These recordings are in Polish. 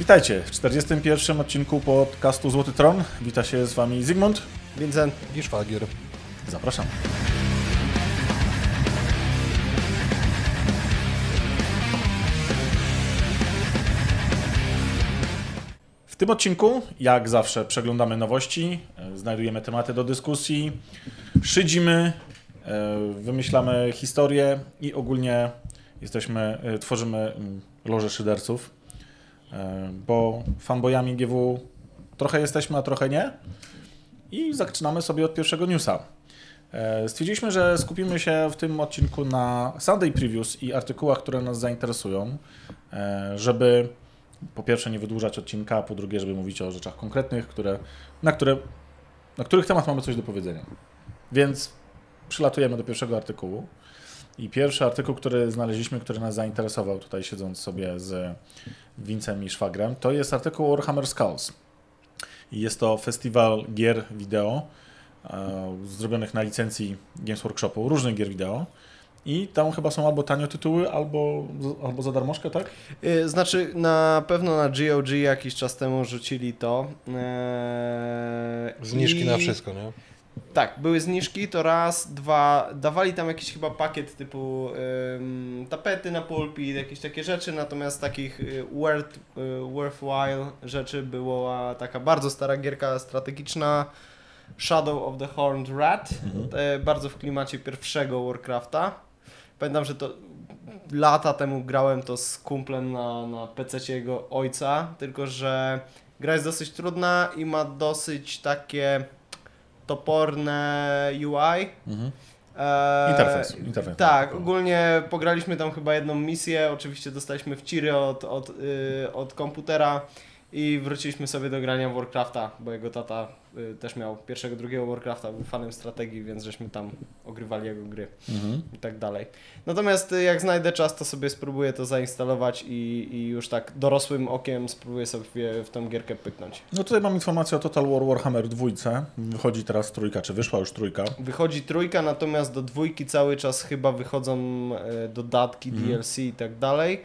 Witajcie w 41. odcinku podcastu Złoty Tron. Wita się z Wami Zygmunt. Vincent. I Szwagier. Zapraszam. W tym odcinku, jak zawsze, przeglądamy nowości, e, znajdujemy tematy do dyskusji, szydzimy, e, wymyślamy historię i ogólnie jesteśmy, e, tworzymy mm, loże szyderców, bo fanboyami GW trochę jesteśmy, a trochę nie. I zaczynamy sobie od pierwszego newsa. E, Stwierdziliśmy, że skupimy się w tym odcinku na Sunday Previews i artykułach, które nas zainteresują, e, żeby po pierwsze nie wydłużać odcinka, a po drugie, żeby mówić o rzeczach konkretnych, które, na, które, na których temat mamy coś do powiedzenia. Więc przylatujemy do pierwszego artykułu. I pierwszy artykuł, który znaleźliśmy, który nas zainteresował, tutaj siedząc sobie z Vincem i Szwagrem, to jest artykuł Warhammer Skulls. I jest to festiwal gier wideo e, zrobionych na licencji Games Workshopu, różnych gier wideo. I tam chyba są albo tanio tytuły, albo, albo za darmożkę, tak? Y, Znaczy, na pewno na GOG jakiś czas temu rzucili to. Eee, Zniżki i- na wszystko, nie? Tak, były zniżki, to raz, dwa, dawali tam jakiś chyba pakiet typu ym, tapety na pulpit, jakieś takie rzeczy, natomiast takich y, worth, y, worthwhile rzeczy była taka bardzo stara gierka strategiczna Shadow of the Horned Rat, e, bardzo w klimacie pierwszego Warcrafta. Pamiętam, że to lata temu grałem to z kumplem na, na PC jego ojca, tylko że gra jest dosyć trudna i ma dosyć takie toporne UI. Mhm. Eee, Interfejs, interfejs. Tak, ogólnie pograliśmy tam chyba jedną misję, oczywiście dostaliśmy w ciry od, od, y, od komputera i wróciliśmy sobie do grania w Warcrafta, bo jego tata też miał pierwszego, drugiego Warcrafta, był fanem strategii, więc żeśmy tam ogrywali jego gry Mhm. i tak dalej. Natomiast y, jak znajdę czas, to sobie spróbuję to zainstalować i, i już tak dorosłym okiem spróbuję sobie w tą gierkę pyknąć. No tutaj mam informację o Total War Warhammer 2. Wychodzi teraz trójka, czy wyszła już trójka. Wychodzi trójka, natomiast do dwójki cały czas chyba wychodzą e, dodatki, Mhm. DLC i tak dalej.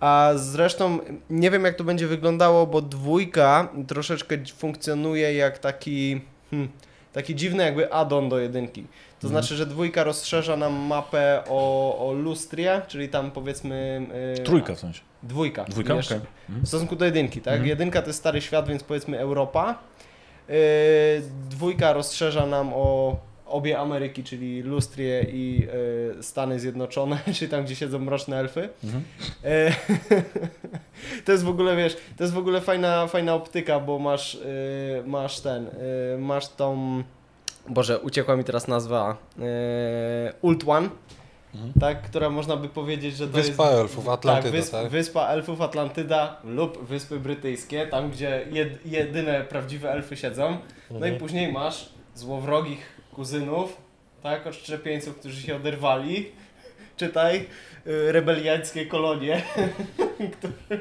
A zresztą nie wiem jak to będzie wyglądało, bo dwójka troszeczkę funkcjonuje jak taki, hmm, taki dziwny jakby add-on do jedynki. To Mhm. znaczy, że dwójka rozszerza nam mapę o, o lustrie, czyli tam powiedzmy... e, Trójka w sensie. Dwójka. Dwójka? wiesz, Okej. w stosunku do jedynki, tak? Mhm. Jedynka to jest stary świat, więc powiedzmy Europa. Yy, dwójka rozszerza nam o obie Ameryki, czyli Lustrię i yy, Stany Zjednoczone, czyli tam, gdzie siedzą mroczne elfy. Mhm. Yy, to jest w ogóle, wiesz, to jest w ogóle fajna, fajna optyka, bo masz, yy, masz ten, masz tą, Boże, uciekła mi teraz nazwa, Ult One. Mhm. Tak, która można by powiedzieć, że to Wyspa jest... Elfów, Atlantyda, tak, wysp, tak? Wyspa Elfów Atlantyda lub Wyspy Brytyjskie, tam gdzie jed, jedyne prawdziwe elfy siedzą. No i Mhm. później masz złowrogich kuzynów, tak, odszczepieńców, którzy się oderwali. Czytaj, y, rebelianckie kolonie, które,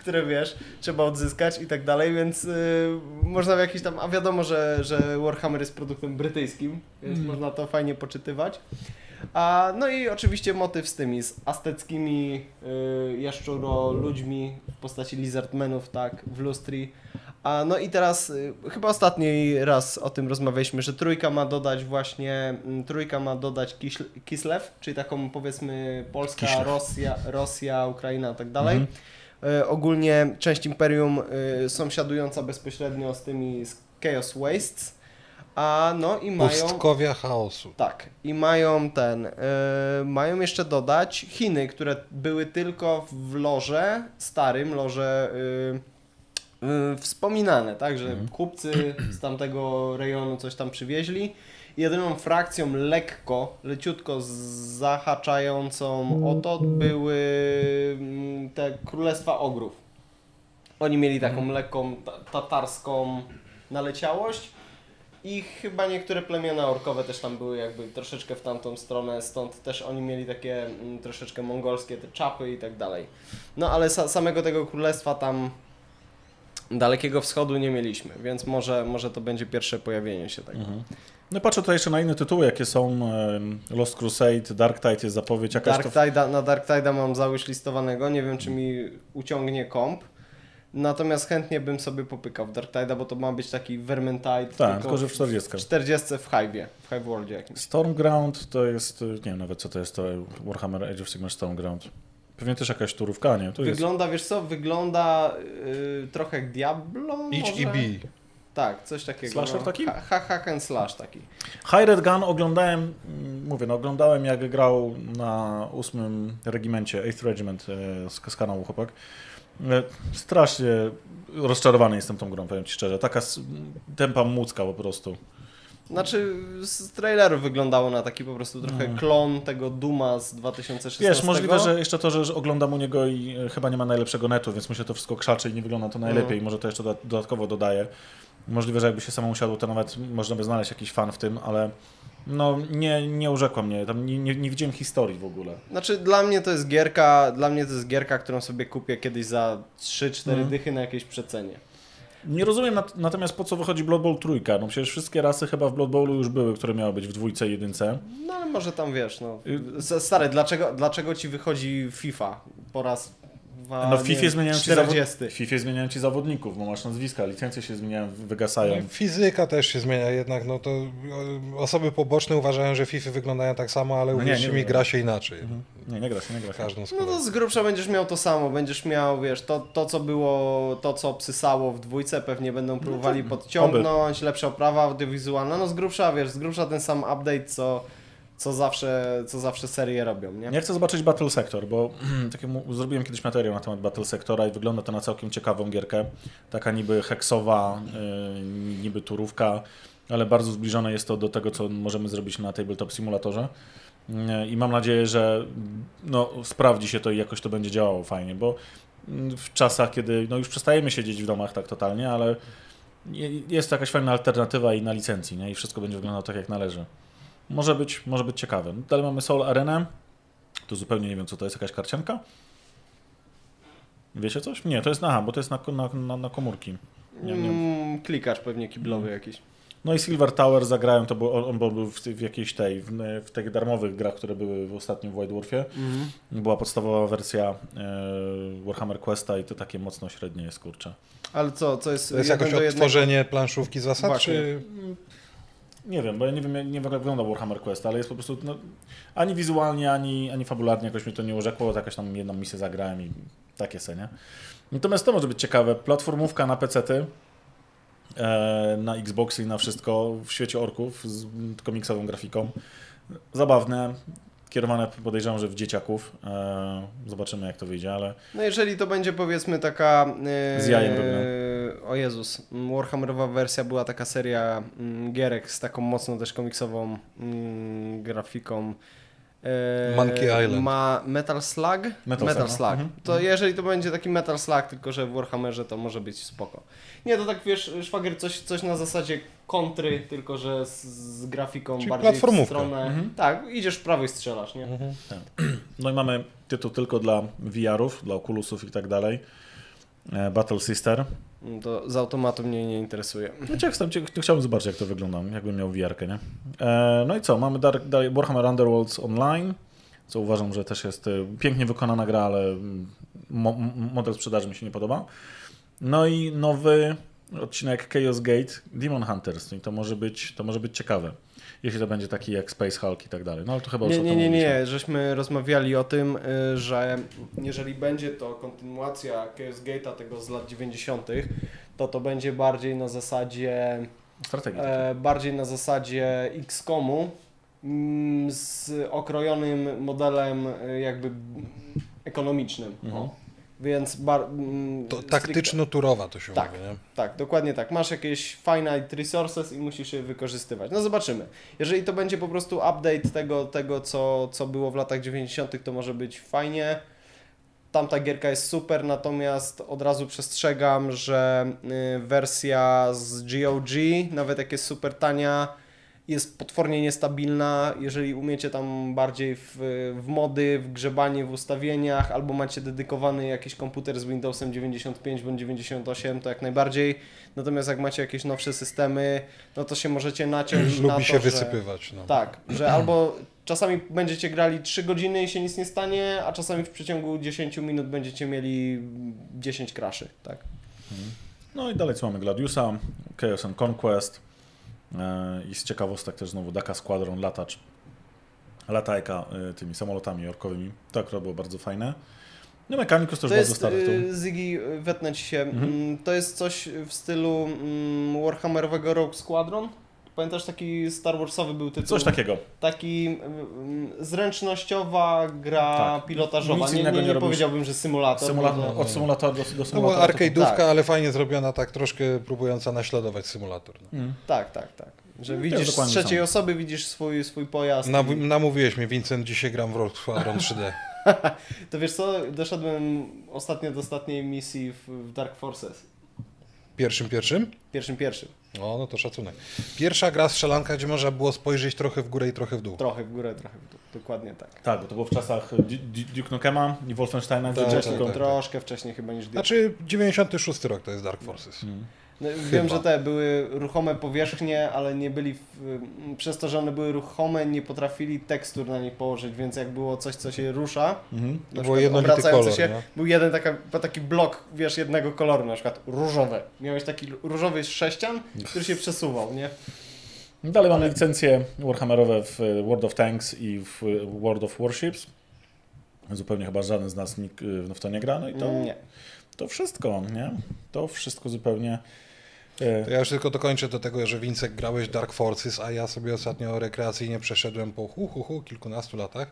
które wiesz, trzeba odzyskać i tak dalej, więc y, można w jakiś tam, a wiadomo, że, że Warhammer jest produktem brytyjskim, więc Mm. można to fajnie poczytywać. A, no i oczywiście motyw z tymi, z azteckimi y, jaszczuro ludźmi w postaci lizardmenów, tak, w lustri. A, no i teraz y, chyba ostatni raz o tym rozmawialiśmy, że trójka ma dodać właśnie, mm, trójka ma dodać Kiśl, Kislew, czyli taką powiedzmy Polska. Rosja, Rosja, Ukraina i tak dalej. Mhm. Y, ogólnie część Imperium y, sąsiadująca bezpośrednio z tymi z Chaos Wastes. A no i mają... Pustkowia chaosu. Tak, i mają ten, y, mają jeszcze dodać Chiny, które były tylko w loże, starym loże y, y, wspominane, tak, że Mhm. kupcy z tamtego rejonu coś tam przywieźli. Jedyną frakcją lekko, leciutko zahaczającą o to były mm, te Królestwa Ogrów. Oni mieli taką lekką ta- tatarską naleciałość i chyba niektóre plemiona orkowe też tam były jakby troszeczkę w tamtą stronę, stąd też oni mieli takie mm, troszeczkę mongolskie te czapy i tak dalej. No ale sa samego tego królestwa tam dalekiego wschodu nie mieliśmy, więc może, może to będzie pierwsze pojawienie się tego. Mhm. No patrzę tutaj jeszcze na inne tytuły, jakie są Lost Crusade, Dark Tide jest zapowiedź jakaś Dark to... Tide'a, na Dark Tide'a mam załysz listowanego, nie wiem czy mi uciągnie komp. Natomiast chętnie bym sobie popykał w Dark Tide'a, bo to ma być taki Vermintide. Tak, tylko że w 40. W 40 w Hive'ie, w Hive Worldzie jakimś. Stormground to jest, y, nie wiem nawet co to jest, to Warhammer Age of Sigmar Stormground. Pewnie też jakaś turówka, nie? Jest... Wygląda, wiesz co, wygląda y, trochę jak Diablo bij. Tak, coś takiego. Slasher no. taki? Ha, ha, hack and slash taki. High Red Gun oglądałem, mm, mówię, no oglądałem jak grał na ósmym regimencie, 8th Regiment e, z, z kanału chłopak. E, Strasznie rozczarowany jestem tą grą, powiem Ci szczerze. Taka tempa mucka po prostu. Znaczy, z traileru wyglądało na taki po prostu trochę Mhm. klon tego Duma z 2016. Wiesz, możliwe, że jeszcze to, że oglądam u niego i e, chyba nie ma najlepszego netu, więc mu się to wszystko krzaczy i nie wygląda to najlepiej. Może to jeszcze doda- dodatkowo dodaje. Możliwe, że jakby się samemu usiadło, to nawet można by znaleźć jakiś fan w tym, ale no nie, nie urzekła mnie. Tam nie, nie, nie widziałem historii w ogóle. Znaczy, dla mnie to jest gierka, dla mnie to jest gierka, którą sobie kupię kiedyś za 3-4 Mhm. dychy na jakiejś przecenie. Nie rozumiem nat- natomiast po co wychodzi Blood Bowl trójka. No przecież wszystkie rasy chyba w Blood Bowlu już były, które miały być w dwójce i jedynce. No ale może tam wiesz, no. Y- Stary, dlaczego, dlaczego ci wychodzi FIFA po raz dwa, No w FIFA zmieniają ci, 40. zawod- FIFA zmieniają ci zawodników, bo masz nazwiska, licencje się zmieniają, wygasają. No, Fizyka też się zmienia jednak, no to e, osoby poboczne uważają, że FIFA wyglądają tak samo, ale No uwierzcie mi, gra się inaczej. Nie, nie gra się, nie gra się. Każdą No to z grubsza będziesz miał to samo, będziesz miał, wiesz, to, to co było, to co obsysało w dwójce, pewnie będą próbowali podciągnąć, lepsza oprawa audiowizualna, no z grubsza, wiesz, z grubsza ten sam update, co, co zawsze, co zawsze serie robią, nie? Ja chcę zobaczyć Battle Sector, bo tak jak mu- zrobiłem kiedyś materiał na temat Battle Sectora i wygląda to na całkiem ciekawą gierkę. Taka niby heksowa, yy, niby turówka, ale bardzo zbliżone jest to do tego, co możemy zrobić na Tabletop Simulatorze. Yy, I mam nadzieję, że no, sprawdzi się to i jakoś to będzie działało fajnie, bo mm, w czasach, kiedy no, już przestajemy siedzieć w domach tak totalnie, ale je- jest to jakaś fajna alternatywa i na licencji, nie? i wszystko będzie wyglądało tak, jak należy. Może być, może być ciekawe. No, Dalej mamy Soul Arenę. Tu zupełnie nie wiem, co to jest, jakaś karcianka? Wiecie coś? Nie, to jest aha, bo to jest na, na, na, na komórki. Nie, nie. Mm, klikacz pewnie kiblowy jakiś. No i Silver Tower zagrałem, to był, on był w, w jakiejś tej, w, w tych darmowych grach, które były w ostatnim w White Dwarfie. Była podstawowa wersja e, Warhammer Questa i to takie mocno średnie jest, kurczę. Ale co, co jest, To jest jakoś odtworzenie planszówki zasad, Właśnie. czy... Nie wiem, bo ja nie wiem, jak- nie wiem jak wygląda Warhammer Quest, ale jest po prostu no, ani wizualnie, ani, ani fabularnie jakoś mnie to nie urzekło, to jakaś tam jedną misję zagrałem i takie se, nie? Natomiast to może być ciekawe. Platformówka na PC-ty, e, na Xboxy i na wszystko w świecie orków z komiksową grafiką. Zabawne, kierowane podejrzewam, że w dzieciaków. E, zobaczymy jak to wyjdzie, ale No jeżeli to będzie powiedzmy taka... Yy, Z jajem pewnie. O Jezus, Warhammerowa wersja była taka seria mm, gierek z taką mocno też komiksową mm, grafiką. Yy, Monkey Island. Ma Metal Slug? Metal Slug, no. Mhm. To jeżeli to będzie taki Metal Slug, tylko że w Warhammerze to może być spoko. Nie, to tak wiesz, szwagier, coś, coś na zasadzie kontry, tylko że z, z grafiką Czyli bardziej w stronę... Mhm. Tak, idziesz w prawo i strzelasz, nie? No i mamy tytuł tylko dla VR-ów, dla Oculusów i tak dalej. E, Battle Sister. Mm, To z automatu mnie nie interesuje. Znaczy, jak chcę, chciałbym zobaczyć, jak to wygląda, jakbym miał VR-kę, nie? E, no i co? Mamy Dark, Dark, Warhammer Underworlds Online, co uważam, że też jest e, pięknie wykonana gra, ale mm, mo, model sprzedaży mi się nie podoba. No i nowy odcinek Chaos Gate Demon Hunters. I to może być, to może być ciekawe. Jeśli to będzie taki jak Space Hulk i tak dalej. No ale to chyba już Nie, o nie, tym nie, mówiliśmy. nie, żeśmy rozmawiali o tym, y, że jeżeli będzie to kontynuacja Chaos Gate'a tego z lat 90., to to będzie bardziej na zasadzie Strategii. e, bardziej na zasadzie XCOMu mm, z okrojonym modelem y, jakby ekonomicznym. Mhm. Więc bar, mm, To taktyczno-turowa to się Tak. mówi, nie? tak, dokładnie tak. Masz jakieś finite resources i musisz je wykorzystywać. No zobaczymy. Jeżeli to będzie po prostu update tego, tego co, co było w latach 90., to może być fajnie. Tamta gierka jest super, natomiast od razu przestrzegam, że y, wersja z GOG, nawet jak jest super tania, jest potwornie niestabilna. Jeżeli umiecie tam bardziej w, w mody, w grzebanie w ustawieniach, albo macie dedykowany jakiś komputer z Windowsem 95 bądź 98, to jak najbardziej. Natomiast jak macie jakieś nowsze systemy, no to się możecie naciąć na to, Lubi się że... wysypywać, no. Tak, że albo czasami będziecie grali 3 godziny i się nic nie stanie, a czasami w przeciągu 10 minut będziecie mieli 10 kraszy, tak? No i dalej co mamy? Gladiusa, Chaos and Conquest i z ciekawostek też znowu Daka Squadron, latacz, latajka e, tymi samolotami orkowymi. To akurat było bardzo fajne. No Mechanicus już To bardzo jest, stary. Y, Ziggy, y, wetnę ci się, Mhm. mm, to jest coś w stylu mm, Warhammerowego Rogue Squadron. Pamiętasz taki Star Warsowy był tytuł? Coś takiego. Taki mm, zręcznościowa gra Tak. pilotażowa. Nic Nie, innego nie, nie powiedziałbym, że symulator. Symulator, to- od symulatora do, do No symulatora. to- arcade'ówka, tak. ale fajnie zrobiona, tak troszkę próbująca naśladować symulator. No. Mm. Tak, tak, tak. Że No, widzisz z trzeciej samo. osoby, widzisz swój, swój pojazd. Na, i- namówiłeś mnie, Vincent, dzisiaj gram w Rogue Squadron 3D. To wiesz co, doszedłem ostatnio do ostatniej misji w Dark Forces. Pierwszym, pierwszym? Pierwszym, pierwszym. O, no to szacunek. Pierwsza gra strzelanka, gdzie można było spojrzeć trochę w górę i trochę w dół. Trochę w górę, trochę w dół. Dokładnie tak. Tak, bo to było w czasach Duke Nukema i Wolfensteina. Tak, gdzie tak, tylko- tak. Troszkę wcześniej chyba niż Duke. Znaczy 96 rok to jest Dark Forces. Mm. No, wiem, że te były ruchome powierzchnie, ale nie byli, w, m, przez to, że one były ruchome, nie potrafili tekstur na nie położyć, więc jak było coś, co się rusza, Mhm. na było kolor, się, nie? był jeden taka, taki blok, wiesz, jednego koloru, na przykład różowy. Miałeś taki różowy sześcian, który się przesuwał, nie? Dalej mamy licencje Warhammerowe w World of Tanks i w World of Warships. Zupełnie chyba żaden z nas nikt y, w to nie gra. No i to, Nie. to wszystko, nie? To wszystko zupełnie. e, To ja już tylko dokończę do tego, że Wincek grałeś Dark Forces, a ja sobie ostatnio rekreacyjnie przeszedłem po hu, hu, hu kilkunastu latach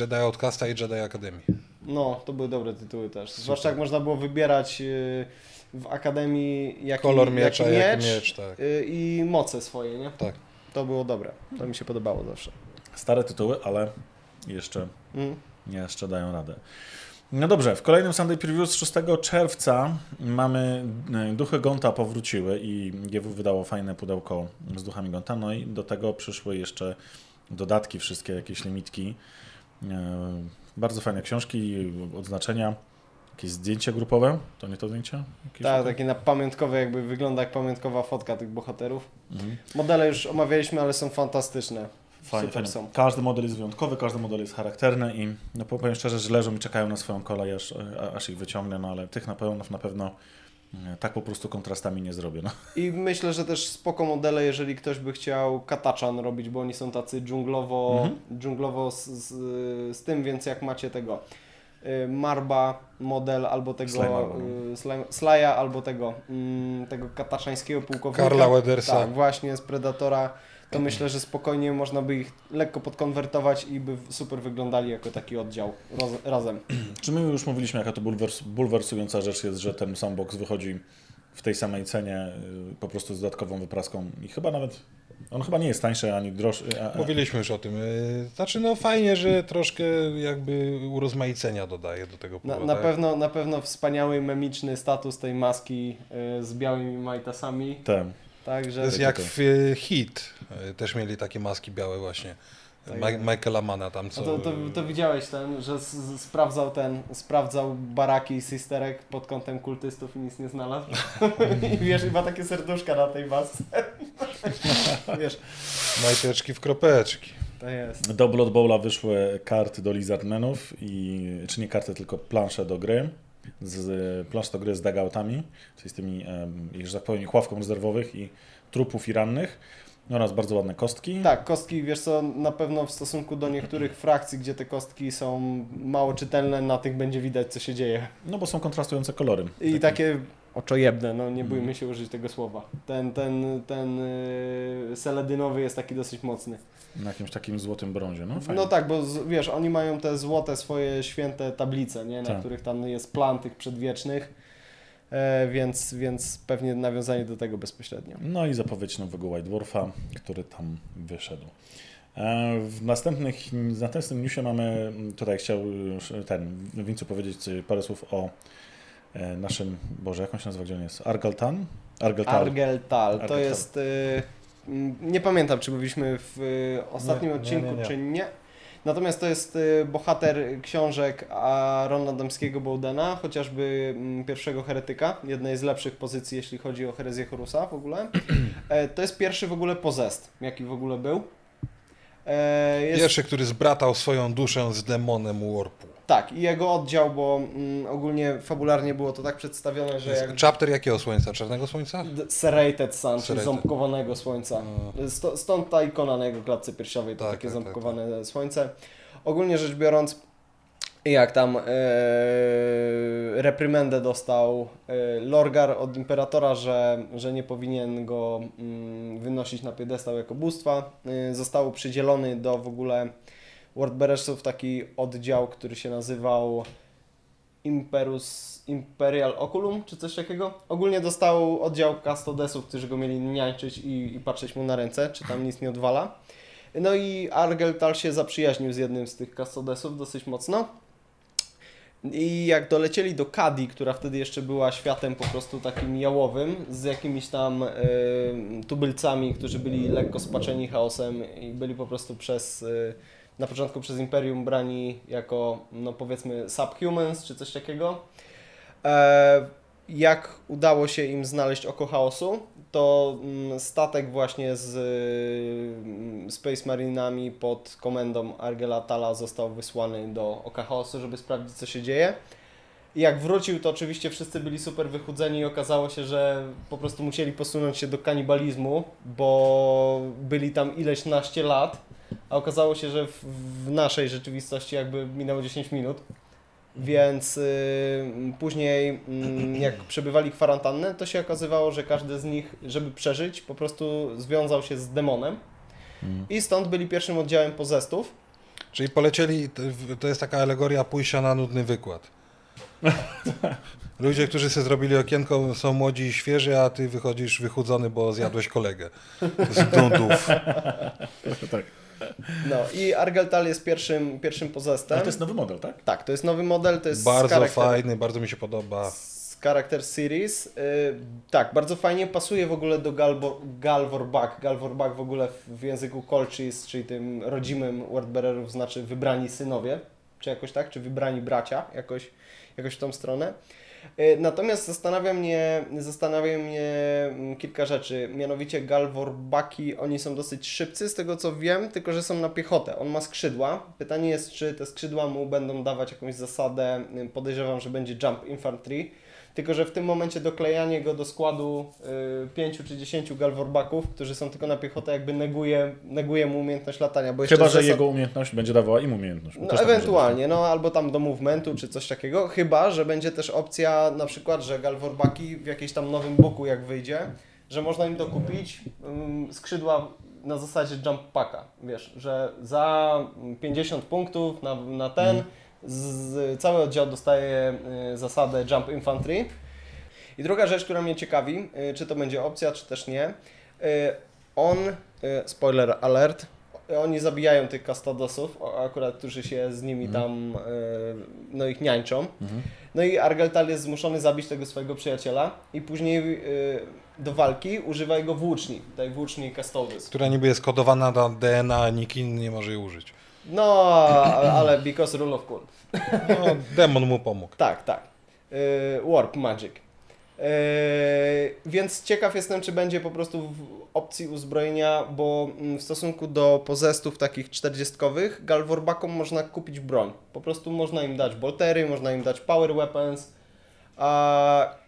Jedi Outcasta i Jedi Academy. No, to były dobre tytuły też. Zwłaszcza jak można było wybierać y, w Akademii jaki, Kolor miecza, jaki jaki miecz, miecz, tak. y, i moce swoje, nie? Tak. To było dobre. To mi się podobało zawsze. Stare tytuły, ale jeszcze, Mm. Jeszcze dają radę. No dobrze, w kolejnym Sunday Preview z 6 czerwca mamy e, Duchy Gonta powróciły i GW wydało fajne pudełko z Duchami Gonta, no i do tego przyszły jeszcze dodatki, wszystkie jakieś limitki. E, Bardzo fajne książki, odznaczenia, jakieś zdjęcie grupowe, to nie to zdjęcie? Tak, takie na pamiątkowe, jakby wygląda jak pamiątkowa fotka tych bohaterów. Mhm. Modele już omawialiśmy, ale są fantastyczne. Fajnie, Super fajnie. są. Każdy model jest wyjątkowy, każdy model jest charakterny i no powiem szczerze, że leżą i czekają na swoją kolej, aż, a- aż ich wyciągnę, no ale tych na pewno, na pewno e, tak po prostu kontrastami nie zrobię. No. I myślę, że też spoko modele, jeżeli ktoś by chciał kataczan robić, bo oni są tacy dżunglowo, Mhm. dżunglowo z, z, z tym, więc jak macie tego y, Marba model albo tego Sly Marba, y, Slaja albo tego mm, tego kataczańskiego pułkownika. Karla Wedersa. Tak, właśnie z Predatora. To myślę, że spokojnie można by ich lekko podkonwertować i by super wyglądali jako taki oddział roz, razem. Czy my już mówiliśmy, jaka to bulwers, bulwersująca rzecz jest, że ten sandbox wychodzi w tej samej cenie, y, po prostu z dodatkową wypraską i chyba nawet, on chyba nie jest tańszy ani droższy. a- a- Mówiliśmy już o tym. Yy, Znaczy, no fajnie, że troszkę jakby urozmaicenia dodaje do tego Na, pola, na, tak? pewno, na pewno wspaniały memiczny status tej maski y, z białymi majtasami. Ten. Także To jest jak w y, Hit. Y, Też mieli takie maski białe właśnie. Tak. Ma- Michaela Mana tam co... to, to, to widziałeś ten, że z, z, sprawdzał ten, sprawdzał baraki sisterek pod kątem kultystów i nic nie znalazł. I wiesz, chyba takie serduszka na tej masce. wiesz, Majteczki w kropeczki. to jest. Do Blood Bowla wyszły karty do Lizardmenów, i, czy nie karty, tylko plansze do gry. Z, do gry z dugoutami, czyli z tymi, że tak powiem, ich ławką rezerwowych i trupów i rannych oraz bardzo ładne kostki. Tak, kostki, wiesz co, na pewno w stosunku do niektórych frakcji, gdzie te kostki są mało czytelne, na tych będzie widać, co się dzieje. No bo są kontrastujące kolory. I takie oczojebne, no nie bójmy się użyć tego słowa. Ten, ten, ten yy, seledynowy jest taki dosyć mocny. Na jakimś takim złotym brązie. No, fajnie. No tak, bo z, wiesz, oni mają te złote swoje święte tablice, nie? na Tak. których tam jest plan tych przedwiecznych, e, więc, więc pewnie nawiązanie do tego bezpośrednio. No i zapowiedź nowego White Dwarfa, który tam wyszedł. E, W następnych, w następnym newsie mamy, tutaj chciał już ten, Wincu powiedzieć parę słów o e, naszym, Boże, jak on się nazywa, gdzie on jest? Argaltan? Argaltal. Argeltal, to Argeltal. jest, y, nie pamiętam czy mówiliśmy w y, ostatnim Nie, odcinku, nie, nie. czy nie. Natomiast to jest y, bohater książek Arona Adamskiego Bowdena, chociażby mm, pierwszego heretyka, jednej z lepszych pozycji, jeśli chodzi o herezję Horusa w ogóle. E, To jest pierwszy w ogóle pozest, jaki w ogóle był. E, Jest, Pierwszy, który zbratał swoją duszę z demonem Warpu. Tak, i jego oddział, bo mm, ogólnie fabularnie było to tak przedstawione, że jak Chapter jakiego słońca? Czarnego słońca? D- Serrated Sun, czyli Serrated. ząbkowanego słońca. Sto, stąd ta ikona na jego klatce piersiowej, to Tak, takie tak, tak, ząbkowane słońce. Ogólnie rzecz biorąc, jak tam e, reprymendę dostał e, Lorgar od Imperatora, że, że nie powinien go mm, wynosić na piedestał jako bóstwa, e, został przydzielony do w ogóle Wordbearersów taki oddział, który się nazywał Imperus, Imperial Oculum, czy coś takiego. Ogólnie dostał oddział Custodesów, którzy go mieli niańczyć i, i patrzeć mu na ręce, czy tam nic nie odwala. No i Argeltal się zaprzyjaźnił z jednym z tych Custodesów dosyć mocno. I jak dolecieli do Kadi, która wtedy jeszcze była światem po prostu takim jałowym, z jakimiś tam e, tubylcami, którzy byli lekko spaczeni chaosem i byli po prostu przez, e, na początku przez Imperium brani jako, no powiedzmy, subhumans czy coś takiego. E, jak udało się im znaleźć oko chaosu, to mm, statek właśnie z mm, Space Marinami pod komendą Argela Tala został wysłany do oka chaosu, żeby sprawdzić co się dzieje. I jak wrócił, to oczywiście wszyscy byli super wychudzeni i okazało się, że po prostu musieli posunąć się do kanibalizmu, bo byli tam ileś naście lat, a okazało się, że w, w naszej rzeczywistości jakby minęło 10 minut. Więc y, później, mm, jak przebywali kwarantannę, to się okazywało, że każdy z nich, żeby przeżyć, po prostu związał się z demonem. I stąd byli pierwszym oddziałem pozestów. Czyli polecieli, to- to jest taka alegoria pójścia na nudny wykład. Ludzie, którzy sobie zrobili okienko, są młodzi i świeży, a ty wychodzisz wychudzony, bo zjadłeś kolegę z dundów. tak. No i Argeltal jest pierwszym, pierwszym pozestem. Ale to jest nowy model, tak? Tak, to jest nowy model, to jest Bardzo charakter, fajny, bardzo mi się podoba. z charakter series. Y, tak, bardzo fajnie pasuje w ogóle do Galbo, Galvorbak. Galvorbak w ogóle w, w języku Colchis, czyli tym rodzimym Wordbearerów znaczy wybrani synowie, czy jakoś tak, czy wybrani bracia, jakoś, jakoś w tą stronę. Y, Natomiast zastanawia mnie, zastanawia mnie mm, kilka rzeczy. Mianowicie Galvorbaki, oni są dosyć szybcy, z tego co wiem, tylko że są na piechotę. On ma skrzydła. Pytanie jest, czy te skrzydła mu będą dawać jakąś zasadę. Y, Podejrzewam, że będzie jump infantry. Tylko, że w tym momencie doklejanie go do składu y, 5 czy 10 galworbaków, którzy są tylko na piechotę, jakby neguje, neguje mu umiejętność latania. Bo Chyba, że zasad- jego umiejętność będzie dawała im umiejętność. no tak ewentualnie, no albo tam do movementu czy coś takiego, chyba, że będzie też opcja na przykład, że galworbaki w jakimś tam nowym boku jak wyjdzie, że można im dokupić ym, skrzydła na zasadzie jump packa, wiesz, że za 50 punktów na, na ten z, cały oddział dostaje y, zasadę jump infantry. I druga rzecz, która mnie ciekawi, y, czy to będzie opcja, czy też nie, y, on, spoiler alert, oni zabijają tych kastadosów, akurat, którzy się z nimi tam, y, no ich niańczą. No i Argeltal jest zmuszony zabić tego swojego przyjaciela i później do walki używa jego włóczni, tej włóczni Custodes. Która niby jest kodowana na DNA, nikt inny nie może jej użyć. No, ale because rule of cool. No, demon mu pomógł. Tak, tak. Y, warp Magic. Y, więc ciekaw jestem, czy będzie po prostu w opcji uzbrojenia, bo mm, w stosunku do pozestów takich czterdziestkowych, galworbakom można kupić broń. Po prostu można im dać boltery, można im dać power weapons,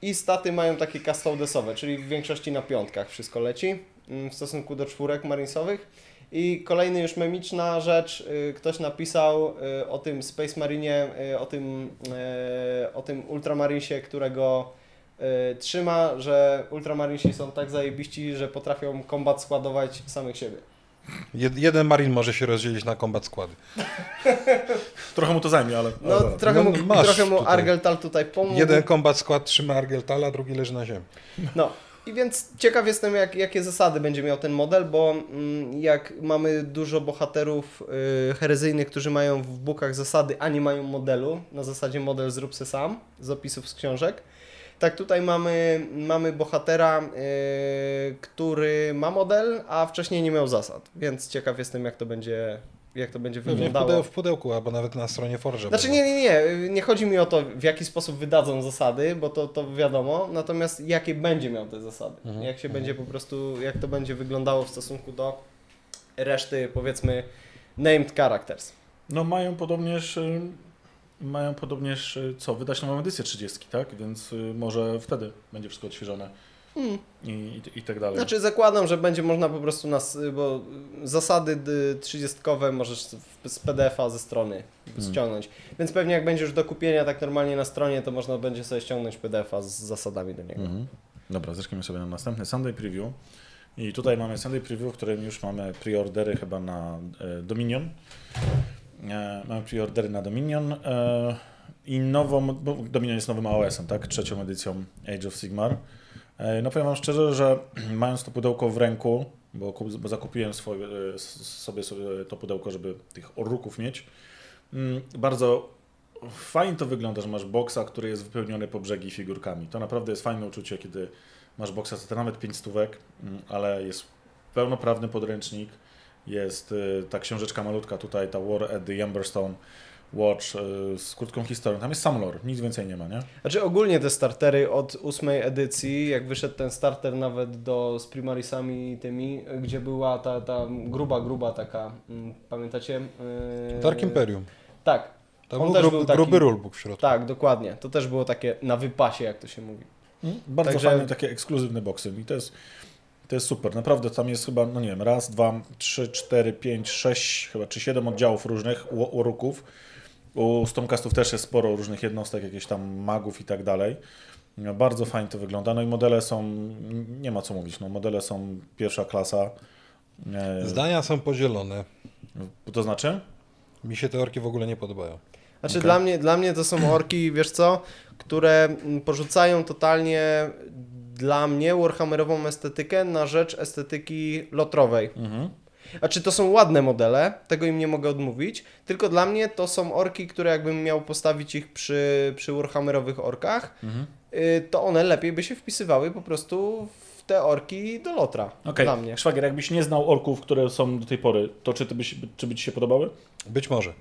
i staty mają takie custodesowe, czyli w większości na piątkach wszystko leci mm, w stosunku do czwórek marinesowych. I kolejny już memiczna rzecz, y, ktoś napisał y, o tym Space Marinie, y, o tym, o tym Ultramarinesie, którego trzyma, że Ultramarinesi są tak zajebiści, że potrafią kombat składować samych siebie. Jed, jeden marin może się rozdzielić na kombat składy. Trochę mu to zajmie, ale... No, ale dobra. trochę mu, No, trochę mu tutaj. Argeltal tutaj pomógł. Jeden kombat skład trzyma Argeltala, drugi leży na ziemi. No i więc ciekaw jestem, jak, jakie zasady będzie miał ten model, bo mm, jak mamy dużo bohaterów y, herezyjnych, którzy mają w bukach zasady, a nie mają modelu, na zasadzie model zrób se sam, z opisów z książek, tak tutaj mamy, mamy bohatera, y, który ma model, a wcześniej nie miał zasad, więc ciekaw jestem, jak to będzie, jak to będzie Pewnie w, wyglądało. pudeł, w pudełku, albo nawet na stronie Forge. Znaczy nie, nie, nie, nie chodzi mi o to, w jaki sposób wydadzą zasady, bo to, to wiadomo, natomiast jakie będzie miał te zasady, Mhm. jak się będzie po prostu, jak to będzie wyglądało w stosunku do reszty, powiedzmy, named characters. No mają podobnież y, mają podobnież, y, co, wydać nową edycję 30, tak? Więc y, może wtedy będzie wszystko odświeżone Hmm. i, i, i tak dalej. Znaczy zakładam, że będzie można po prostu nas, bo zasady dy- 30 możesz z- PDF-a ze strony ściągnąć. Więc pewnie jak będzie już do kupienia tak normalnie na stronie, to można będzie sobie ściągnąć PDF-a z zasadami do niego. Mhm. Dobra, zerknijmy sobie na następny Sunday Preview. I tutaj mamy Sunday Preview, w którym już mamy preordery chyba na e, Dominion. E, mamy preordery na Dominion e, i nową, bo Dominion jest nowym AOS-em, tak? Trzecią edycją Age of Sigmar. E, no powiem Wam szczerze, że mając to pudełko w ręku, bo, bo zakupiłem swoje, sobie, sobie to pudełko, żeby tych orruków mieć, mm, bardzo fajnie to wygląda, że masz boksa, który jest wypełniony po brzegi figurkami. To naprawdę jest fajne uczucie, kiedy masz boksa to nawet 5 stówek, mm, ale jest pełnoprawny podręcznik, jest y, ta książeczka malutka tutaj, ta War at the Emberstone Watch y, z krótką historią. Tam jest sam lore, nic więcej nie ma, nie? Znaczy ogólnie te startery od ósmej edycji, jak wyszedł ten starter nawet do z Primarisami i tymi, gdzie była ta, ta gruba, gruba taka, mm, pamiętacie? Yy, Dark Imperium. Tak, Tam On był też grub, był taki- gruby rulebook w środku. tak, dokładnie. To też było takie na wypasie, jak to się mówi. Bardzo Także- fajne, takie ekskluzywne boksy i to jest, to jest super. Naprawdę tam jest chyba, no nie wiem, raz, dwa, trzy, cztery, pięć, sześć, chyba czy siedem oddziałów różnych u- uruków. U Stormcastów też jest sporo różnych jednostek, jakichś tam magów i tak dalej. Bardzo fajnie to wygląda. No i modele są, nie ma co mówić, no modele są pierwsza klasa. E, Zdania są podzielone. To znaczy? Mi się te orki w ogóle nie podobają. Znaczy Okej. dla, mnie, dla mnie to są orki, wiesz co, które porzucają totalnie dla mnie Warhammerową estetykę na rzecz estetyki lotrowej. Mhm. Znaczy to są ładne modele, tego im nie mogę odmówić, tylko dla mnie to są orki, które jakbym miał postawić ich przy, przy Warhammerowych orkach, Mhm. y, to one lepiej by się wpisywały po prostu w te orki do lotra. Okej, Dla mnie. Szwagier, jakbyś nie znał orków, które są do tej pory, to czy, ty byś, czy by ci się podobały? Być może.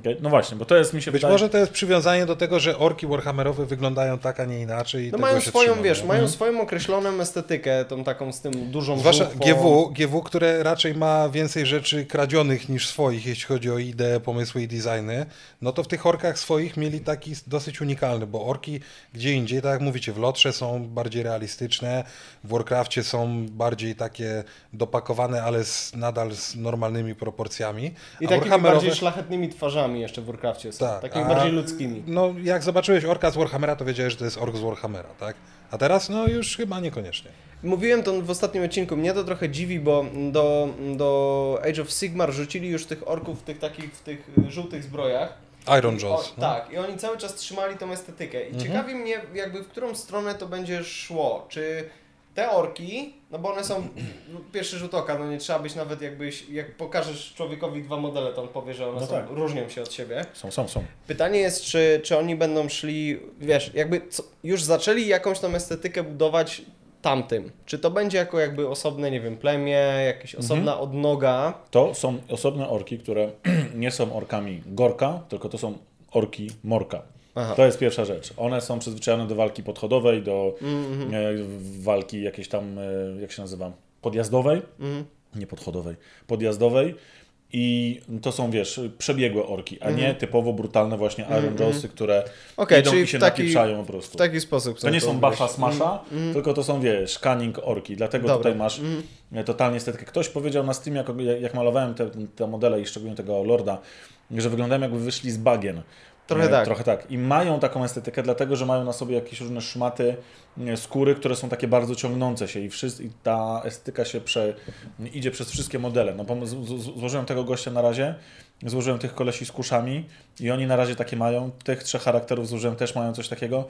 Okej, No właśnie, bo to jest mi się Być wydaje... może to jest przywiązanie do tego, że orki Warhammerowe wyglądają tak, a nie inaczej. I No mają swoją, wiesz, mają swoją określoną estetykę, tą taką z tym dużą Zwłaszcza. GW, GW, które raczej ma więcej rzeczy kradzionych niż swoich, jeśli chodzi o ideę, pomysły i designy, no to w tych orkach swoich mieli taki dosyć unikalny, bo orki gdzie indziej, tak jak mówicie, w Lotrze są bardziej realistyczne, w Warcrafcie są bardziej takie dopakowane, ale z, nadal z normalnymi proporcjami. I takimi Warhammerowe- bardziej szlachetnymi twarzami jeszcze w Warcrafcie są, Tak, takimi bardziej ludzkimi. No, jak zobaczyłeś orka z Warhammera, to wiedziałeś, że to jest ork z Warhammera, tak? A teraz, no już chyba niekoniecznie. Mówiłem to w ostatnim odcinku, mnie to trochę dziwi, bo do, do Age of Sigmar rzucili już tych orków w tych takich, w tych żółtych zbrojach. Iron Jaws. No. tak, i oni cały czas trzymali tą estetykę. I ciekawi mnie, jakby w którą stronę to będzie szło. Czy te orki, no bo one są, no, pierwszy rzut oka, no nie trzeba być nawet jakbyś, jak pokażesz człowiekowi dwa modele, to on powie, że one No są, tak. różnią się od siebie. Są, są, są. Pytanie jest, czy, czy oni będą szli, wiesz, jakby co, już zaczęli jakąś tam estetykę budować tamtym. Czy to będzie jako jakby osobne, nie wiem, plemię, jakaś osobna odnoga. To są osobne orki, które nie są orkami Gorka, tylko to są orki Morka. Aha. To jest pierwsza rzecz. One są przyzwyczajone do walki podchodowej, do Mhm. e, walki jakiejś tam, e, jak się nazywa, podjazdowej, Mhm. nie podchodowej, podjazdowej. I to są, wiesz, przebiegłe orki, a nie typowo brutalne właśnie Iron Jawsy, które Mhm. Okej, idą i się taki- napieprzają po prostu. W taki sposób. To nie są basza smasha, tylko to są, wiesz, cunning orki. Dlatego Dobra. tutaj masz e, totalnie estetykę. Ktoś powiedział na Steamie, jak, jak malowałem te, te modele i szczególnie tego Lorda, że wyglądają jakby wyszli z bagien. Trochę tak. Trochę tak. I mają taką estetykę, dlatego że mają na sobie jakieś różne szmaty e, skóry, które są takie bardzo ciągnące się i, wszyscy, i ta estetyka się prze, idzie przez wszystkie modele. No, złożyłem tego gościa na razie, złożyłem tych kolesi z kuszami i oni na razie takie mają. Tych trzech charakterów złożyłem też mają coś takiego.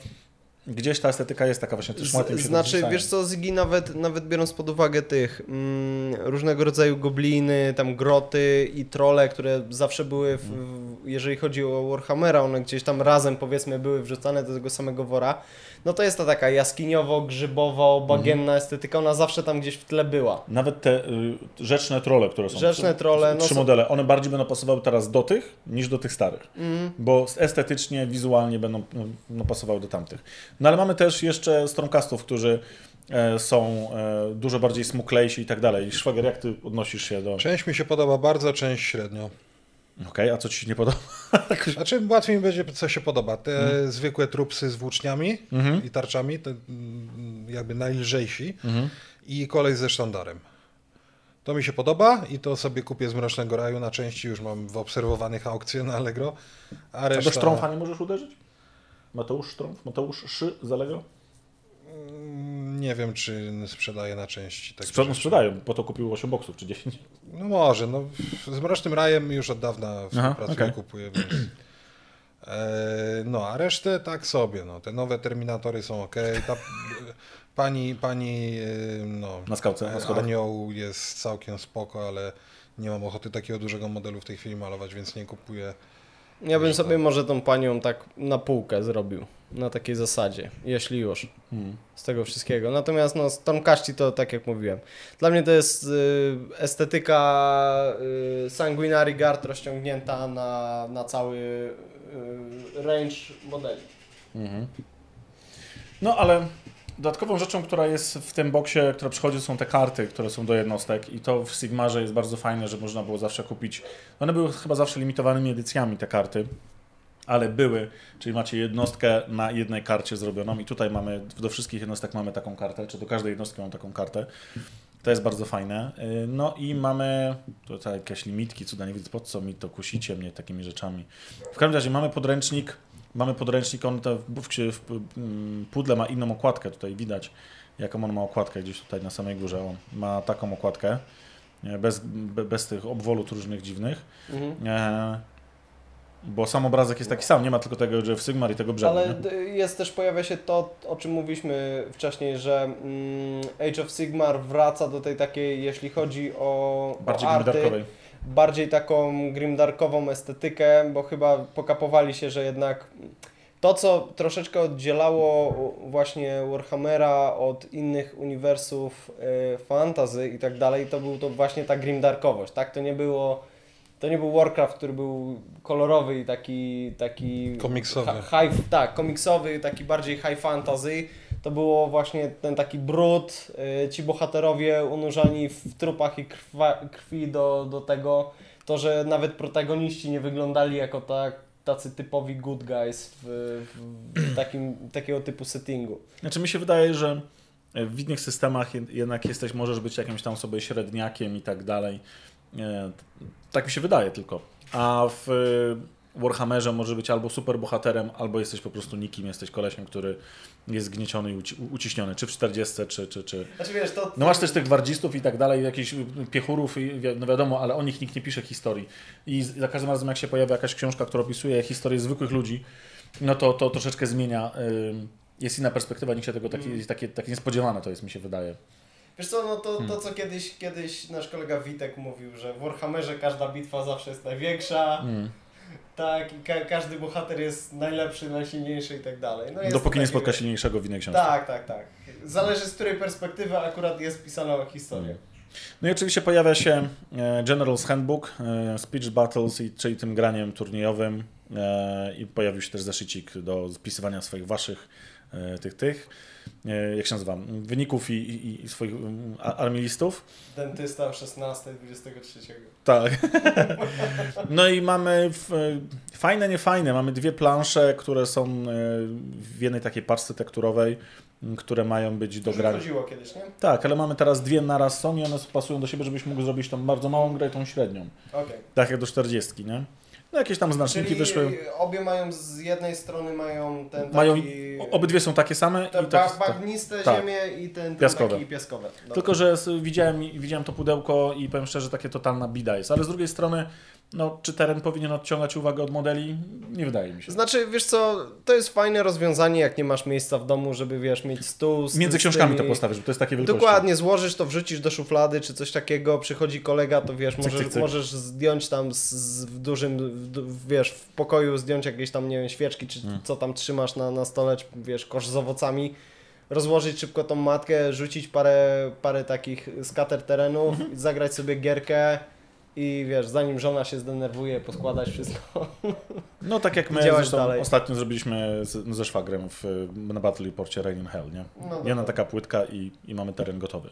Gdzieś ta estetyka jest taka właśnie, te szmaty mi Z, znaczy, wiesz co, Ziggy, nawet, nawet biorąc pod uwagę tych mm, różnego rodzaju gobliny, tam groty i trole, które zawsze były, w, w, jeżeli chodzi o Warhammera, one gdzieś tam razem powiedzmy były wrzucane do tego samego wora, no to jest ta taka jaskiniowo-grzybowo-bagienna estetyka, ona zawsze tam gdzieś w tle była. Nawet te y, rzeczne trole, które są. Rzeczne trzy, trole, no Trzy są- modele, one bardziej będą pasowały teraz do tych, niż do tych starych. Mhm. Bo estetycznie, wizualnie będą no, pasowały do tamtych. No ale mamy też jeszcze Stormcastów, którzy e, są e, dużo bardziej smuklejsi i tak dalej. Szwagier, jak ty odnosisz się do... Część mi się podoba bardzo, część średnio. Okej, a co ci się nie podoba? Znaczy łatwiej mi będzie, co się podoba. Te Mhm. zwykłe trupsy z włóczniami i tarczami, te mm, jakby najlżejsi Mhm. i kolej ze sztandarem. To mi się podoba i to sobie kupię z Mrocznego Raju na części, już mam wyobserwowanych aukcje na Allegro. A A reszta... do Sztrąfa nie możesz uderzyć? Mateusz Sztrąf? Mateusz Szy z Allegro? Mm, Nie wiem, czy sprzedaje na części. Tak Sprzed, sprzedają, po to kupił 8 boksów czy 10. No może, no z Mrocznym Rajem już od dawna współpracuję, okej. kupuję, więc... E, no, a resztę tak sobie, no. Te nowe Terminatory są ok. Ta, pani, pani, e, no... Na skałce, na. Anioł jest całkiem spoko, ale nie mam ochoty takiego dużego modelu w tej chwili malować, więc nie kupuję. Ja bym sobie może tą panią tak na półkę zrobił. Na takiej zasadzie, jeśli już. Hmm. Z tego wszystkiego. Natomiast no, Stormcaści to tak jak mówiłem. Dla mnie to jest y, estetyka y, Sanguinary Guard rozciągnięta na, na cały y, range modeli. Mhm. No ale dodatkową rzeczą, która jest w tym boksie, która przychodzi, są te karty, które są do jednostek i to w Sigmarze jest bardzo fajne, że można było zawsze kupić. One były chyba zawsze limitowanymi edycjami te karty, ale były, czyli macie jednostkę na jednej karcie zrobioną i tutaj mamy, do wszystkich jednostek mamy taką kartę, czy do każdej jednostki mam taką kartę. To jest bardzo fajne. Y, No i mamy tutaj jakieś limitki, cuda nie widzę, po co mi to kusicie mnie takimi rzeczami. W każdym razie mamy podręcznik, mamy podręcznik, on to w, w, w mm, pudle ma inną okładkę, tutaj widać jaką on ma okładkę gdzieś tutaj na samej górze. On ma taką okładkę, bez, be- bez tych obwolut różnych dziwnych. Mhm. E, bo sam obrazek jest taki sam, nie ma tylko tego Jeff Sigmar i tego brzegu. Ale nie? jest też, pojawia się to, o czym mówiliśmy wcześniej, że mm, Age of Sigmar wraca do tej takiej, jeśli chodzi o, Bardziej o arty. Bardziej taką grimdarkową estetykę, bo chyba pokapowali się, że jednak to, co troszeczkę oddzielało właśnie Warhammera od innych uniwersów y, fantasy i tak dalej, to był to właśnie ta grimdarkowość, tak? To nie było, to nie był Warcraft, który był kolorowy i taki, taki Komiksowy. High, tak, komiksowy, taki bardziej high fantasy. To było właśnie ten taki brud, y, ci bohaterowie unurzani w trupach i krwa, krwi do, do tego, to, że nawet protagoniści nie wyglądali jako tak, tacy typowi good guys w, w takim, takiego typu settingu. Znaczy mi się wydaje, że w innych systemach jed- jednak jesteś, możesz być jakimś tam sobie średniakiem i tak dalej. E, Tak mi się wydaje tylko. A w Warhammerze może być albo super bohaterem, albo jesteś po prostu nikim, jesteś kolesiem, który jest zgnieciony i uci- uciśniony, czy w 40, czy, czy, czy... Znaczy wiesz, to... No masz też tych gwardzistów i tak dalej, jakichś piechurów, i no wiadomo, ale o nich nikt nie pisze historii. I za każdym razem, jak się pojawia jakaś książka, która opisuje historię zwykłych ludzi, no to to troszeczkę zmienia, ym, jest inna perspektywa, nikt się tego taki, takie, takie niespodziewane to jest, mi się wydaje. Wiesz co, no to, to co kiedyś, kiedyś nasz kolega Witek mówił, że w Warhammerze każda bitwa zawsze jest największa, Mm. Tak, i ka każdy bohater jest najlepszy, najsilniejszy i tak dalej. No Dopóki nie spotka silniejszego w innej książce. Tak, tak, tak. Zależy z której perspektywy akurat jest pisana historia. No i oczywiście pojawia się e, General's Handbook, e, Speech Battles, czyli tym graniem turniejowym e, i pojawił się też zeszycik do spisywania swoich waszych tych, tych, jak się nazywa, wyników i, i, i swoich um, a- armilistów. Dentysta o 16, 23. Tak. No i mamy w, fajne, niefajne. Mamy dwie plansze, które są e, w jednej takiej paczce tekturowej, które mają być do To grania. kiedyś, nie? Tak, ale mamy teraz dwie naraz są i one pasują do siebie, żebyś mógł zrobić tą bardzo małą grę i tą średnią. Okej. Tak jak do 40, nie? No jakieś tam znaczniki Czyli wyszły. obie mają, z jednej strony mają ten taki... Mają, obydwie są takie same Te i tak, tak. bagniste tak. ziemie i ten, ten Piaskowe. taki piaskowe. Dobra. Tylko, że widziałem, widziałem to pudełko i powiem szczerze, takie totalna bida jest. Ale z drugiej strony, no, czy teren powinien odciągać uwagę od modeli? Nie wydaje mi się. Znaczy, wiesz co, to jest fajne rozwiązanie, jak nie masz miejsca w domu, żeby, wiesz, mieć stół z Między książkami to tymi- postawisz, bo to jest takie wielkości. Dokładnie, złożysz to, wrzucisz do szuflady czy coś takiego, przychodzi kolega, to wiesz, Cyk, możesz, cyk, cyk. możesz zdjąć tam z, z, w dużym, w, wiesz, w pokoju zdjąć jakieś tam, nie wiem, świeczki, czy Hmm. co tam trzymasz na, na stole, czy, wiesz, kosz z owocami, rozłożyć szybko tą matkę, rzucić parę, parę takich skater terenów, Mhm. zagrać sobie gierkę i wiesz, zanim żona się zdenerwuje, poskładać wszystko. No tak jak my zresztą dalej. ostatnio zrobiliśmy z, ze szwagrem w, na Battle Reporcie Rain in Hell, nie? No Jedna taka płytka i, i mamy teren gotowy.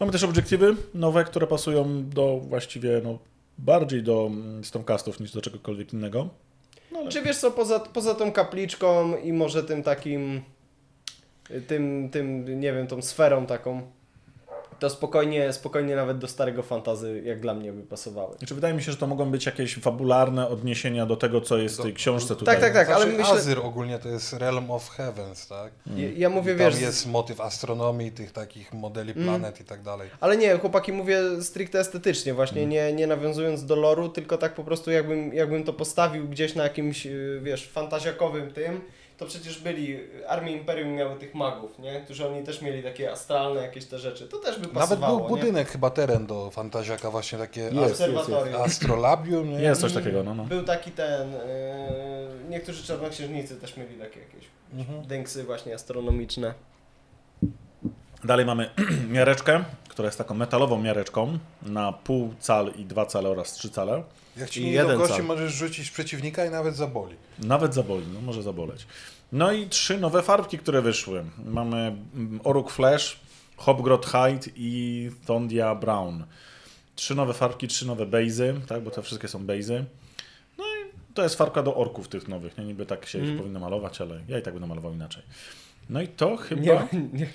Mamy też obiektywy nowe, które pasują do właściwie no, bardziej do mm, Stormcastów niż do czegokolwiek innego. No, ale Czy wiesz co, poza, poza tą kapliczką i może tym takim, tym, tym, nie wiem, tą sferą taką, to spokojnie, spokojnie nawet do starego fantazy, jak dla mnie by pasowały. Znaczy, wydaje mi się, że to mogą być jakieś fabularne odniesienia do tego, co jest w tej książce tutaj. Tak, tak, tak, ale Znaczy, myślę, Azyr ogólnie to jest Realm of Heavens, tak? ja, ja mówię, Tam wiesz, jest motyw astronomii, tych takich modeli Mm. planet i tak dalej. ale nie, chłopaki, mówię stricte estetycznie, właśnie Mm. nie, nie nawiązując do loru, tylko tak po prostu jakbym, jakbym to postawił gdzieś na jakimś, y, wiesz, fantaziakowym tym, to przecież byli, Armie Imperium miały tych magów, nie? Którzy oni też mieli takie astralne jakieś te rzeczy, to też by Nawet pasowało, był budynek, chyba teren do Fantaziaka, właśnie takie Jest, nie? jest, jest. Obserwatorium. astrolabium, nie? Jest coś takiego, no. no. Był taki ten. Yy, niektórzy czarnoksiężnicy też mieli takie jakieś Mhm. dęksy właśnie astronomiczne. Dalej mamy miareczkę, która jest taką metalową miareczką na pół cal i dwa cale oraz trzy cale. Jak ci nie jeden do kości, możesz rzucić przeciwnika i nawet zaboli. Nawet zaboli, no może zaboleć. No i trzy nowe farbki, które wyszły. Mamy mm, Oruk Flash, Hobgrot Hide i Thondia Brown. Trzy nowe farbki, trzy nowe bazy, tak, bo te wszystkie są bazy. No i to jest farbka do orków tych nowych. Nie? Niby tak się Mm. powinno malować, ale ja i tak będę malował inaczej. No i to chyba... Nie,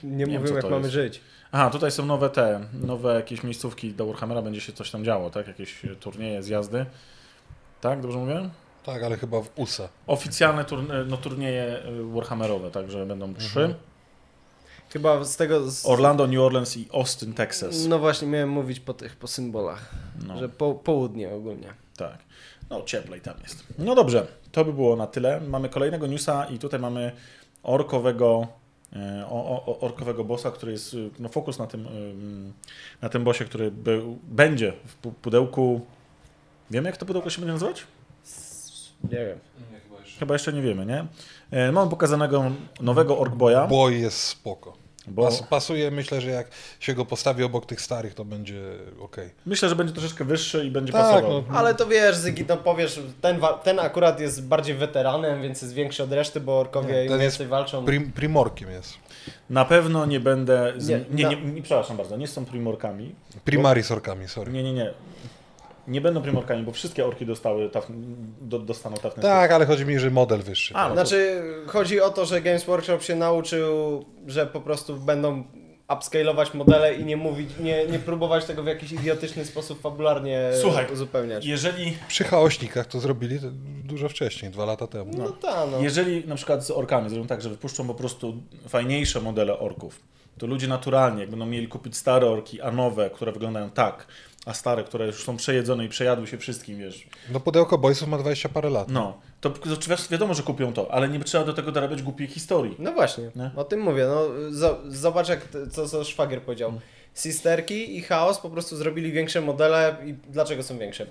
nie, nie mówią jak mamy jest. żyć. Aha, tutaj są nowe te, nowe jakieś miejscówki do Warhammera, będzie się coś tam działo, tak? Jakieś e, turnieje, zjazdy. Tak, dobrze mówię? Tak, ale chyba w USA. Oficjalne turnie, no, turnieje e, Warhammerowe, także będą trzy. Chyba z tego. Z... Orlando, New Orleans i Austin, Texas. No właśnie, miałem mówić po tych po symbolach. No, Że po, południe ogólnie. tak. No, cieplej tam jest. No dobrze, to by było na tyle. Mamy kolejnego newsa i tutaj mamy orkowego, e, o, o, orkowego bossa, który jest, e, no fokus na tym, ym, na tym bossie, który był, będzie w pu- pudełku. Wiemy, jak to pudełko się będzie nazywać? Nie wiem. Chyba jeszcze nie wiemy, nie? E, Mamy pokazanego nowego Orkboya, Boj jest spoko. Bo Pas, pasuje, myślę, że jak się go postawi obok tych starych, to będzie ok. myślę, że będzie troszeczkę wyższy i będzie Tak, pasował. no. Ale to wiesz, Zygi, no powiesz, ten, wa- ten akurat jest bardziej weteranem, więc jest większy od reszty, bo orkowie Nie, im więcej walczą. Prim, primorkiem jest. Na pewno nie będę. Z... Nie, Nie, nie, nie, przepraszam bardzo, nie są primorkami. Primaris orkami, sorry. Nie, nie, nie. Nie będą primorkami, bo wszystkie orki dostały taf... do, dostaną tafne. Tak, ale chodzi mi, że model wyższy. A, no to- Znaczy, chodzi o to, że Games Workshop się nauczył, że po prostu będą upscalować modele i nie mówić, nie, nie próbować tego w jakiś idiotyczny sposób fabularnie Słuchaj, uzupełniać. Jeżeli, Przy chaośnikach to zrobili to dużo wcześniej, dwa lata temu. No tak, no. jeżeli na przykład z orkami zrobią tak, że wypuszczą po prostu fajniejsze modele orków, to ludzie naturalnie, jak będą mieli kupić stare orki, a nowe, które wyglądają tak, a stare, które już są przejedzone i przejadły się wszystkim, wiesz, No pudełko Boysów ma 20 parę lat. no, to, to oczywiście wiadomo, że kupią to, ale nie trzeba do tego dorabiać głupiej historii. No właśnie, Nie? o tym mówię. No, zo- zobacz, jak co, co Szwagier powiedział. Mm. Sisterki i Chaos po prostu zrobili większe modele i dlaczego są większe?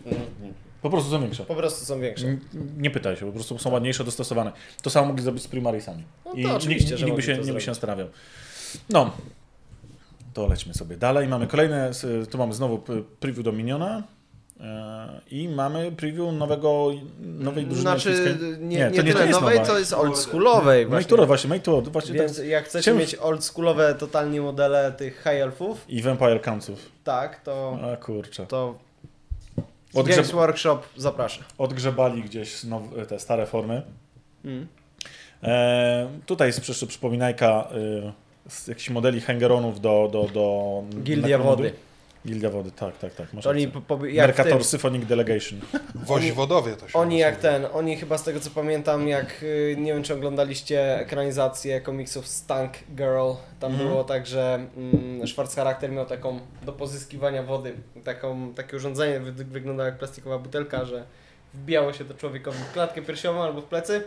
Po prostu są większe. Po prostu są większe. N- Nie pytaj się, po prostu są ładniejsze, dostosowane. To samo mogli zrobić z Primarisami. No to I oczywiście, nikt, że nikt by się, to nie by się zastanawiał. No, to lećmy sobie dalej. Mamy kolejne, tu mamy znowu preview Dominiona e, i mamy preview nowego, nowej drużyny Znaczy, nie, nie, to nie, to tyle jest nowej, nowa. co jest oldschoolowej. Majtura właśnie, Majtura, właśnie Więc tak. jak chcecie Chciałem- mieć oldschoolowe totalnie modele tych high elfów, I Vampire Counców. tak, to, A kurczę. to Odgrzeb- Games Workshop zaprasza. Odgrzebali gdzieś now, te stare formy. Mm. E, tutaj jest jeszcze przypominajka e, z jakichś modeli hangeronów do, do, do Gildia. Wody. Gildia Wody, tak, tak, tak. masz oni rację. po, po, jak Mercator tym, Symphonic Delegation. Woźwodowie to się Oni jak nazywa. ten, oni chyba z tego co pamiętam, jak y, nie wiem czy oglądaliście ekranizację komiksów Stank Girl, tam Mhm. było tak, że mm, Schwarz charakter miał taką do pozyskiwania wody, taką, takie urządzenie, wy, wyglądało jak plastikowa butelka, że wbijało się to człowiekowi w klatkę piersiową albo w plecy,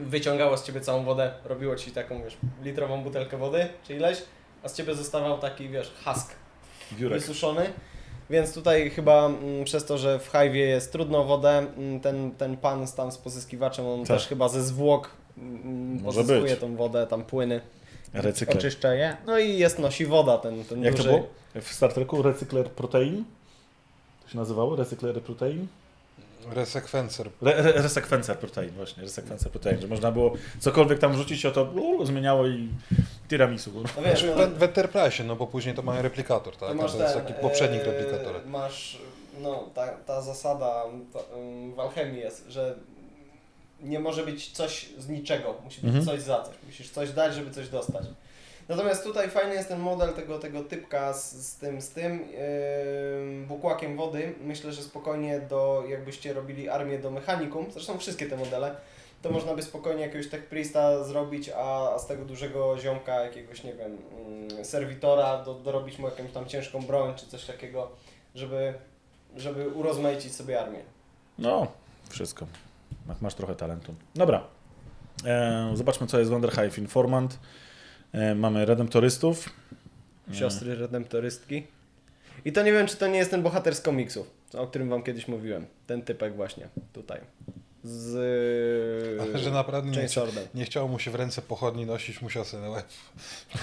wyciągało z ciebie całą wodę, robiło ci taką, wiesz, litrową butelkę wody, czy ileś, a z ciebie zostawał taki, wiesz, husk wysuszony. Więc tutaj chyba mm, przez to, że w Hive'ie jest trudno wodę, mm, ten, ten pan z tam z pozyskiwaczem, on Tak. też chyba ze zwłok mm, Może pozyskuje być. tą wodę, tam płyny, Recykler. oczyszcza je. No i jest nosi woda ten, ten Jak to duży. było? W Star Treku Recykler Protein? To się nazywało? Recykler Protein? Resekwencer. Re, re, resekwencer Protein, właśnie. Resekwencer Protein, że można było cokolwiek tam rzucić, o to zmieniało i tiramisu. No wiesz, no, w, w Enterprise, no bo później to mają replikator, to tak? masz to jest ten, taki poprzednik e, replikatora. Masz no, ta, ta zasada ta, w alchemii jest, że nie może być coś z niczego, musi być Mhm. coś za coś. Musisz coś dać, żeby coś dostać. Natomiast tutaj fajny jest ten model tego, tego typka z, z tym, z tym yy, bukłakiem wody. Myślę, że spokojnie do, jakbyście robili armię do mechanikum, zresztą wszystkie te modele, to można by spokojnie jakiegoś tech priesta zrobić, a, a z tego dużego ziomka, jakiegoś, nie wiem, mm, serwitora, do, dorobić mu jakąś tam ciężką broń, czy coś takiego, żeby, żeby urozmaicić sobie armię. No, wszystko. Masz trochę talentu. Dobra. E, zobaczmy, co jest Wonderhive Informant. E, mamy redemptorystów. Siostry redemptorystki. I to nie wiem, czy to nie jest ten bohater z komiksów, o którym wam kiedyś mówiłem. Ten typek właśnie, tutaj. Z... Ale że naprawdę nie, nie chciało mu się w ręce pochodni nosić, musiał sobie na łeb.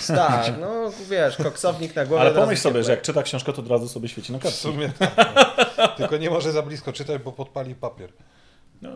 Tak, no wiesz, koksownik na głowę. Ale pomyśl sobie, że jak czyta książkę, to od razu sobie świeci na W kartce. sumie tak. Tylko nie może za blisko czytać, bo podpali papier. No,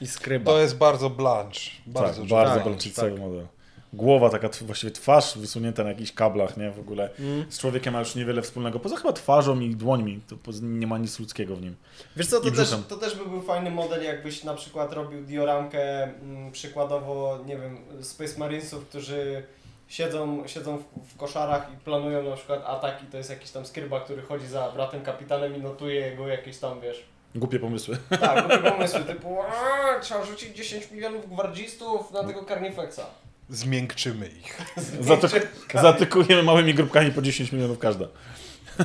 I skryba. To jest bardzo blanche. Bardzo tak, bardzo tak, blanczycowy tak. model. Głowa taka, właściwie twarz wysunięta na jakichś kablach, nie? W ogóle. Mm. Z człowiekiem ma już niewiele wspólnego. Poza chyba twarzą i dłońmi. To nie ma nic ludzkiego w nim. Wiesz co, to też, to też by był fajny model, jakbyś na przykład robił dioramkę mm, przykładowo, nie wiem, Space Marinesów, którzy siedzą, siedzą w, w koszarach i planują na przykład atak i to jest jakiś tam skryba, który chodzi za bratem kapitanem i notuje jego jakieś tam, wiesz, Głupie pomysły. tak, głupie pomysły typu "A, trzeba rzucić 10 milionów gwardzistów na tego Carnifexa. Zmiękczymy ich. Zatyk- zatykujemy małymi grupkami po 10 milionów każda.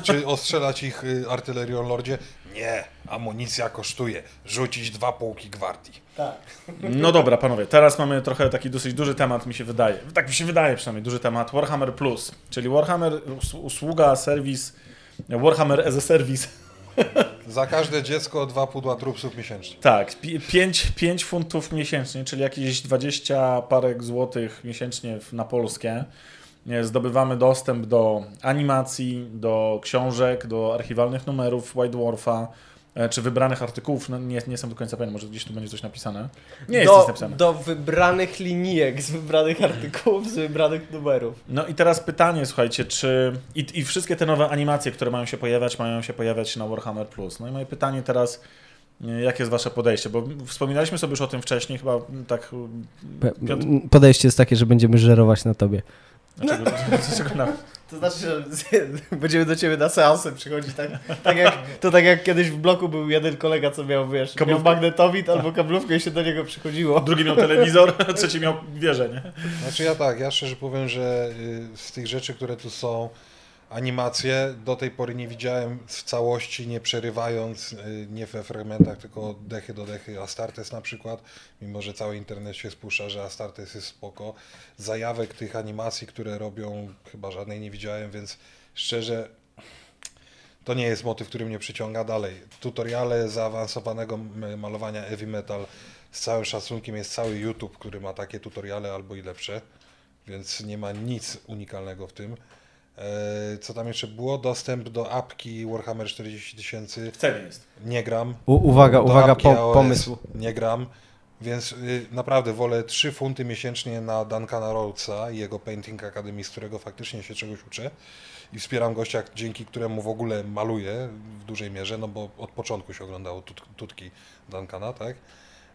Czy ostrzelać ich y, artylerią lordzie? Nie, amunicja kosztuje. Rzucić dwa pułki gwardii. Tak. No dobra, panowie, teraz mamy trochę taki dosyć duży temat, mi się wydaje. Tak mi się wydaje przynajmniej, duży temat. Warhammer Plus, czyli Warhammer, us- usługa, serwis, Warhammer as a service. Za każde dziecko dwa pudła trupsów miesięcznie. Tak, 5, 5 funtów miesięcznie, czyli jakieś 20 parek złotych miesięcznie na polskie. Zdobywamy dostęp do animacji, do książek, do archiwalnych numerów White Dwarfa, e, czy wybranych artykułów. No, nie, nie jestem do końca pewien, może gdzieś tu będzie coś napisane. Nie jest do, nic napisane. do wybranych linijek, z wybranych artykułów, z wybranych numerów. No i teraz pytanie, słuchajcie, czy. I, I wszystkie te nowe animacje, które mają się pojawiać, mają się pojawiać na Warhammer Plus. No i moje pytanie teraz, e, jakie jest Wasze podejście? Bo wspominaliśmy sobie już o tym wcześniej, chyba tak. e, Piotr, Podejście jest takie, że będziemy żerować na tobie. dlaczego, dlaczego na, To znaczy, że będziemy do ciebie na seansy przychodzić, tak, tak jak, to tak jak kiedyś w bloku był jeden kolega, co miał, wiesz, miał Kablówkę. magnetowid albo kablówkę i się do niego przychodziło. drugi miał telewizor, trzeci miał wieżę, nie? Znaczy ja tak, ja szczerze powiem, że y, z tych rzeczy, które tu są, animacje do tej pory nie widziałem w całości, nie przerywając, y, nie we fragmentach, tylko dechy do dechy. Astartes na przykład, mimo że cały internet się spuszcza, że Astartes jest spoko. Zajawek tych animacji, które robią, chyba żadnej nie widziałem, więc szczerze to nie jest motyw, który mnie przyciąga dalej. Tutoriale zaawansowanego malowania heavy metal z całym szacunkiem jest cały YouTube, który ma takie tutoriale albo i lepsze, więc nie ma nic unikalnego w tym. E, Co tam jeszcze było? Dostęp do apki Warhammer 40 tysięcy. W cenie jest. Nie gram. U, uwaga, Do uwaga, po, pomysł. Nie gram. Więc y, naprawdę wolę 3 funty miesięcznie na Duncana Rhodesa i jego Painting Academy, z którego faktycznie się czegoś uczę. I wspieram gościa, dzięki któremu w ogóle maluję w dużej mierze, no bo od początku się oglądało tut, tutki Duncana, tak?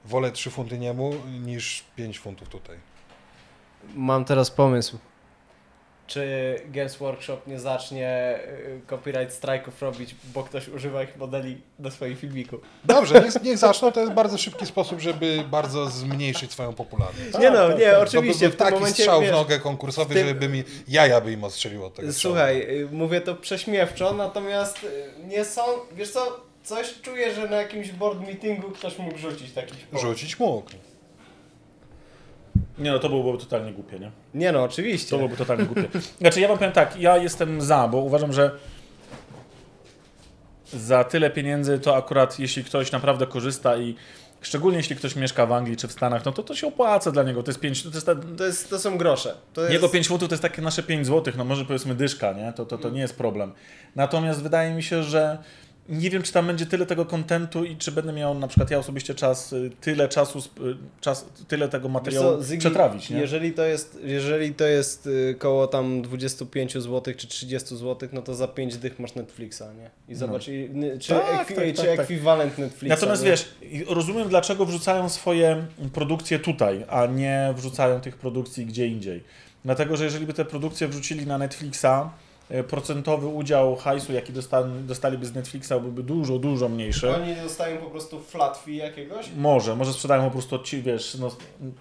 Wolę 3 funty niemu niż 5 funtów tutaj. Mam teraz pomysł. Czy Games Workshop nie zacznie y, copyright strike'ów robić, bo ktoś używa ich modeli do swoich filmików? Dobrze, niech, niech zaczną. To jest bardzo szybki sposób, żeby bardzo zmniejszyć swoją popularność. nie no, tak, nie, oczywiście. to w by tym taki momencie, strzał w nogę konkursowy, w tym- żeby mi jaja by im ostrzeliło od tego strzału. Słuchaj, y, mówię to prześmiewczo, natomiast y, nie są, wiesz co, coś czuję, że na jakimś board meetingu ktoś mógł rzucić taki pomysł. Rzucić mógł. Nie no, to byłoby totalnie głupie, nie? Nie no, To oczywiście. byłoby totalnie głupie. Znaczy ja wam powiem tak, ja jestem za, bo uważam, że za tyle pieniędzy to akurat jeśli ktoś naprawdę korzysta i szczególnie jeśli ktoś mieszka w Anglii czy w Stanach, no to to się opłaca dla niego. To jest 5, to jest ta, To, jest, to są grosze. To jest... Jego 5 funtów to jest takie nasze 5 złotych, no może powiedzmy dyszka, nie? To, to, to nie jest problem. Natomiast wydaje mi się, że nie wiem, czy tam będzie tyle tego kontentu i czy będę miał na przykład ja osobiście czas, y, tyle czasu, y, czas tyle tego materiału co, Zygi, przetrawić, nie? Jeżeli to jest, jeżeli to jest y, koło tam 25 zł czy 30 zł, no to za 5 dych masz Netflixa, nie? I zobacz, i, n- czy, No. Tak, ekwi- tak, czy tak, tak. ekwiwalent Netflixa. Natomiast nie? wiesz, i rozumiem dlaczego wrzucają swoje produkcje tutaj, a nie wrzucają tych produkcji gdzie indziej. Dlatego, że jeżeli by te produkcje wrzucili na Netflixa, procentowy udział hajsu, jaki dostali, dostaliby z Netflixa, byłby dużo, dużo mniejszy. Oni dostają po prostu flat fee jakiegoś. Może, może sprzedają po prostu odci, wiesz, no,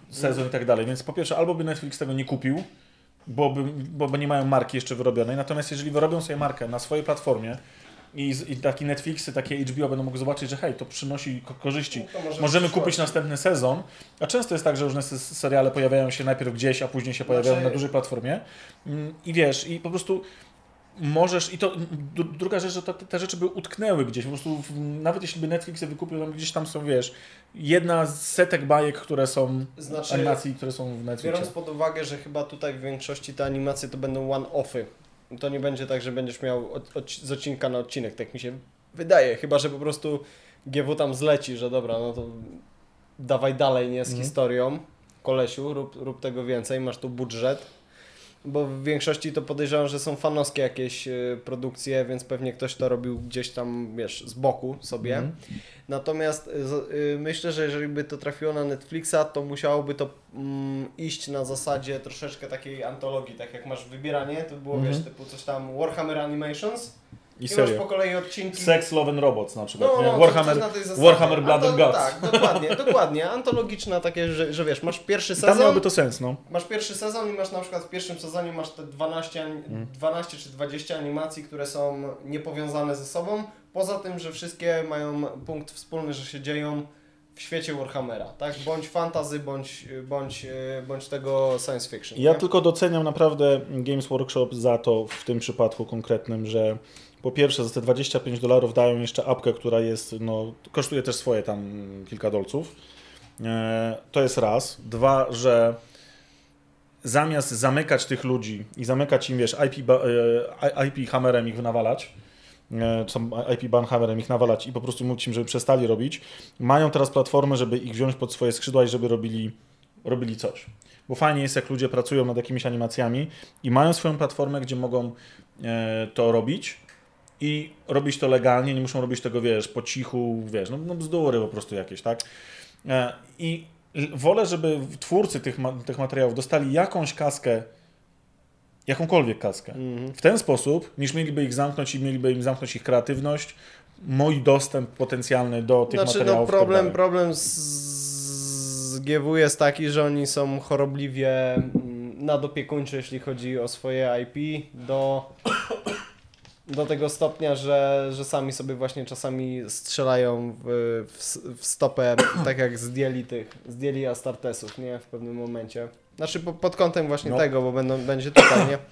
sezon i tak dalej. Więc po pierwsze, albo by Netflix tego nie kupił, bo, by, bo, bo nie mają marki jeszcze wyrobionej. Natomiast jeżeli wyrobią sobie markę na swojej platformie i, i takie Netflixy, takie HBO będą mogły zobaczyć, że hej, to przynosi ko- korzyści. To może Możemy kupić następny sezon, a często jest tak, że różne seriale pojawiają się najpierw gdzieś, a później się pojawiają Znaczy- na dużej platformie. Mm, I wiesz, i po prostu możesz, i to dru- druga rzecz, że to, te rzeczy by utknęły gdzieś, po prostu nawet jeśli by Netflix je wykupił, to gdzieś tam są, wiesz, jedna z setek bajek, które są, Znaczy, animacji, które są w Netflixie. biorąc pod uwagę, że chyba tutaj w większości te animacje to będą one-offy. To nie będzie tak, że będziesz miał od, od, z odcinka na odcinek, tak mi się wydaje. Chyba, że po prostu GW tam zleci, że dobra, no to dawaj dalej, nie z Mhm. historią. Kolesiu, rób, rób tego więcej, masz tu budżet. Bo w większości to podejrzewam, że są fanowskie jakieś y, produkcje, więc pewnie ktoś to robił gdzieś tam, wiesz, z boku sobie. Mhm. Natomiast y, y, myślę, że jeżeli by to trafiło na Netflixa, to musiałoby to mm, iść na zasadzie troszeczkę takiej antologii, tak jak masz wybieranie, to było Mhm. wiesz, typu coś tam Warhammer Animations I i po kolei odcinki. Sex, Love and Robots na przykład, no, no, Warhammer. Warhammer Blood and Anto- Guts. Tak, dokładnie, dokładnie. Antologiczne takie, że, że wiesz, masz pierwszy Tam sezon, miałoby to sens, no. masz pierwszy sezon i masz na przykład w pierwszym sezonie masz te 12, ani- Mhm. 12 czy 20 animacji, które są niepowiązane ze sobą, poza tym, że wszystkie mają punkt wspólny, że się dzieją w świecie Warhammera, tak? Bądź fantasy, bądź, bądź, e, bądź tego science fiction. Ja nie? tylko doceniam naprawdę Games Workshop za to w tym przypadku konkretnym, że po pierwsze za te 25 dolarów dają jeszcze apkę, która jest, no, kosztuje też swoje tam kilka dolców. E, to jest raz. Dwa, że zamiast zamykać tych ludzi i zamykać im, wiesz, IP, e, IP hammerem ich nawalać, e, czy tam IP banhammerem ich nawalać i po prostu mówić im, żeby przestali robić, mają teraz platformę, żeby ich wziąć pod swoje skrzydła i żeby robili, robili coś. Bo fajnie jest, jak ludzie pracują nad jakimiś animacjami i mają swoją platformę, gdzie mogą to robić i robić to legalnie, nie muszą robić tego, wiesz, po cichu, wiesz, no, no bzdury po prostu jakieś, tak? E, I wolę, żeby twórcy tych, ma, tych materiałów dostali jakąś kaskę, jakąkolwiek kaskę, Mhm. w ten sposób, niż mieliby ich zamknąć i mieliby im zamknąć ich kreatywność, mój dostęp potencjalny do tych Znaczy, no materiałów. tak problem, problem z, z GW jest taki, że oni są chorobliwie mm, nadopiekuńczy, jeśli chodzi o swoje IP, do, do tego stopnia, że, że sami sobie właśnie czasami strzelają w, w, w stopę, tak jak zdjęli tych, zdjęli Astartesów, nie, w pewnym momencie. Znaczy po, pod kątem właśnie No. tego, bo będą, będzie tutaj, nie?